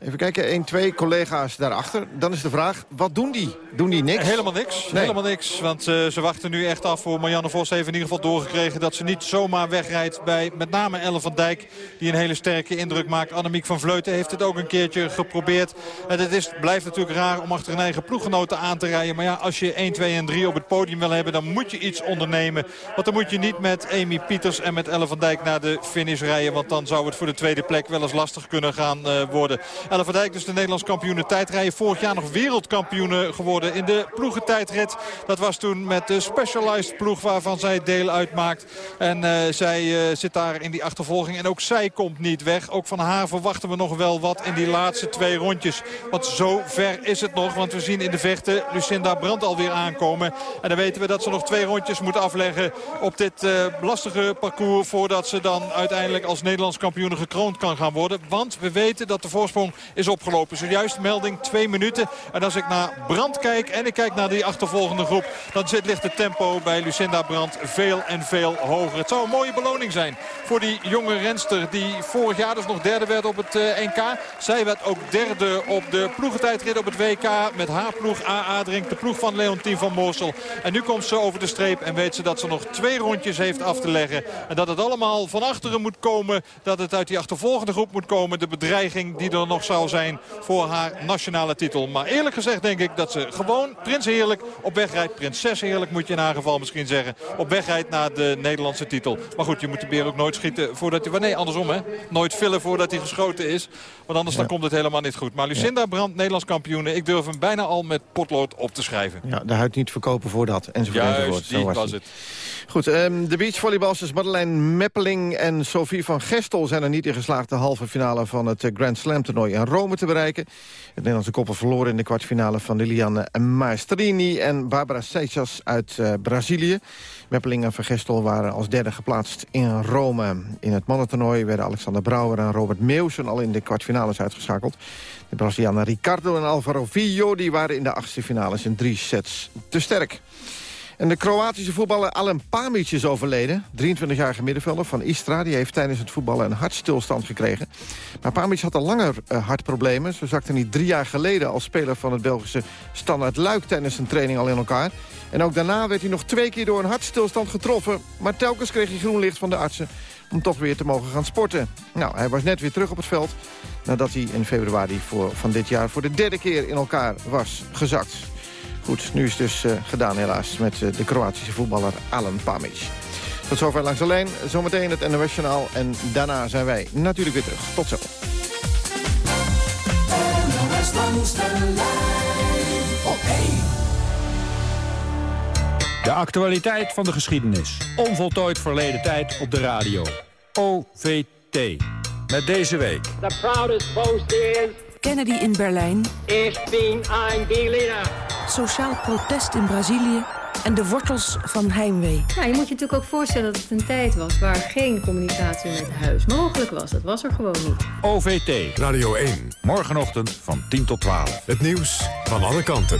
Even kijken, 1, 2 collega's daarachter. Dan is de vraag, wat doen die? Doen die niks? Helemaal niks. Nee. Helemaal niks. Want uh, ze wachten nu echt af voor Marianne Vos. Heeft in ieder geval doorgekregen dat ze niet zomaar wegrijdt bij met name Elle van Dijk. Die een hele sterke indruk maakt. Annemiek van Vleuten heeft het ook een keertje geprobeerd. En het is, blijft natuurlijk raar om achter een eigen ploeggenoten aan te rijden. Maar ja, als je 1, 2 en 3 op het podium wil hebben, dan moet je iets ondernemen. Want dan moet je niet met Amy Pieters en met Elle van Dijk naar de finish rijden. Want dan zou het voor de tweede plek wel eens lastig kunnen gaan uh, worden. Elle van Dijk dus de Nederlands kampioenen tijdrijden. Vorig jaar nog wereldkampioenen geworden in de ploegentijdrit. Dat was toen met de Specialized ploeg waarvan zij deel uitmaakt. En uh, zij uh, zit daar in die achtervolging. En ook zij komt niet weg. Ook van haar verwachten we nog wel wat in die laatste twee rondjes. Want zo ver is het nog. Want we zien in de vechten Lucinda Brandt alweer aankomen. En dan weten we dat ze nog twee rondjes moet afleggen op dit uh, lastige parcours. Voordat ze dan uiteindelijk als Nederlands kampioen gekroond kan gaan worden. Want we weten dat de voorsprong is op opgelopen. Zojuist melding twee minuten. En als ik naar Brand kijk en ik kijk naar die achtervolgende groep... dan zit, ligt het tempo bij Lucinda Brand veel en veel hoger. Het zou een mooie beloning zijn voor die jonge renster... die vorig jaar dus nog derde werd op het NK. Zij werd ook derde op de ploegentijdrit op het WK... met haar ploeg AA Drink, de ploeg van Leontien van Moorsel. En nu komt ze over de streep en weet ze dat ze nog twee rondjes heeft af te leggen. En dat het allemaal van achteren moet komen. Dat het uit die achtervolgende groep moet komen. De bedreiging die er nog zou zijn voor haar nationale titel. Maar eerlijk gezegd denk ik dat ze gewoon Prins Heerlijk op weg rijdt. Prinses Heerlijk moet je in haar geval misschien zeggen. Op weg rijdt naar de Nederlandse titel. Maar goed, je moet de beer ook nooit schieten voordat hij... Nee, andersom hè. Nooit villen voordat hij geschoten is. Want anders dan komt het helemaal niet goed. Maar Lucinda. Brandt, Nederlands kampioen. Ik durf hem bijna al met potlood op te schrijven. Ja, de huid niet verkopen voor dat. Enzovoort. Juist, enzovoort. Zo was, was het. Goed, um, de beachvolleybalsters Madeleine Meppeling en Sophie van Gestel... zijn er niet in geslaagd de halve finale van het Grand Slam toernooi in Rome te bereiken. Het Nederlandse koppel verloren in de kwartfinale van Liliane Maestrini... en Barbara Seixas uit uh, Brazilië. Meppeling en Van Gestel waren als derde geplaatst in Rome. In het mannentoernooi werden Alexander Brouwer en Robert Meeuwsen... al in de kwartfinales uitgeschakeld. De Brazilianen Ricardo en Alvaro Filho die waren in de achtste finales in drie sets te sterk. En de Kroatische voetballer Alen Pamic is overleden. 23-jarige middenvelder van Istra. Die heeft tijdens het voetballen een hartstilstand gekregen. Maar Pamic had al langer uh, hartproblemen. Zo zakte hij drie jaar geleden als speler van het Belgische Standaard Luik... tijdens een training al in elkaar. En ook daarna werd hij nog twee keer door een hartstilstand getroffen. Maar telkens kreeg hij groen licht van de artsen om toch weer te mogen gaan sporten. Nou, hij was net weer terug op het veld... nadat hij in februari voor, van dit jaar voor de derde keer in elkaar was gezakt. Goed, nu is het dus uh, gedaan helaas met uh, de Kroatische voetballer Alen Pamic. Tot zover langs de lijn, zometeen het NOS Journaal en daarna zijn wij natuurlijk weer terug. Tot zo. De lijn op 1. De actualiteit van de geschiedenis. Onvoltooid verleden tijd op de radio. OVT. Met deze week... The proudest boast is... Kennedy in Berlijn. Ich bin ein Berliner. Sociaal protest in Brazilië en de wortels van heimwee. Nou, je moet je natuurlijk ook voorstellen dat het een tijd was... waar geen communicatie met huis mogelijk was. Dat was er gewoon niet. OVT. Radio 1. Morgenochtend van 10 tot 12. Het nieuws van alle kanten.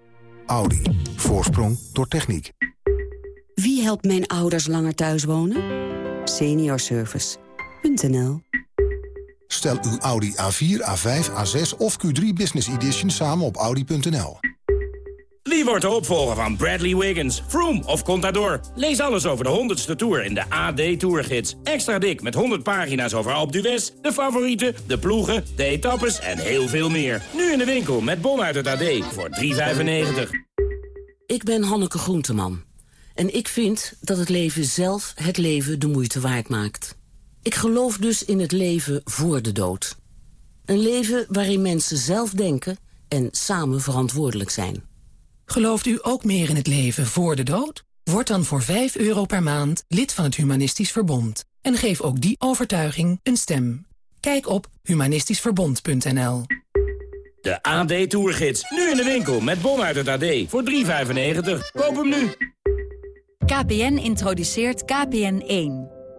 Audi. Voorsprong door techniek. Wie helpt mijn ouders langer thuis wonen? Seniorservice.nl Stel uw Audi A4, A5, A6 of Q3 Business Edition samen op audi.nl. Wie wordt de opvolger van Bradley Wiggins, Froome of Contador? Lees alles over de 100ste Tour in de AD Tourgids. Extra dik met 100 pagina's over Alpe d'Huez, de favorieten, de ploegen, de etappes en heel veel meer. Nu in de winkel met bon uit het AD voor 3,95. Ik ben Hanneke Groenteman. En ik vind dat het leven zelf het leven de moeite waard maakt. Ik geloof dus in het leven voor de dood. Een leven waarin mensen zelf denken en samen verantwoordelijk zijn. Gelooft u ook meer in het leven voor de dood? Word dan voor 5 euro per maand lid van het Humanistisch Verbond. En geef ook die overtuiging een stem. Kijk op humanistischverbond.nl De AD Tourgids. Nu in de winkel met bon uit het AD voor 3,95. Koop hem nu. KPN introduceert KPN1.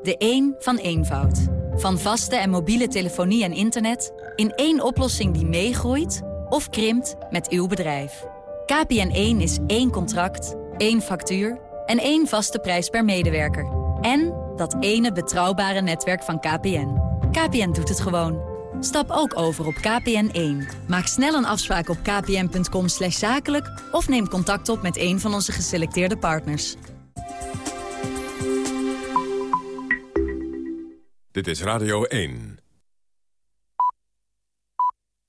De 1 van eenvoud. Van vaste en mobiele telefonie en internet... in één oplossing die meegroeit of krimpt met uw bedrijf. KPN1 is één contract, één factuur en één vaste prijs per medewerker. En dat ene betrouwbare netwerk van KPN. KPN doet het gewoon. Stap ook over op KPN1. Maak snel een afspraak op kpn.com zakelijk... of neem contact op met een van onze geselecteerde partners. Dit is Radio 1.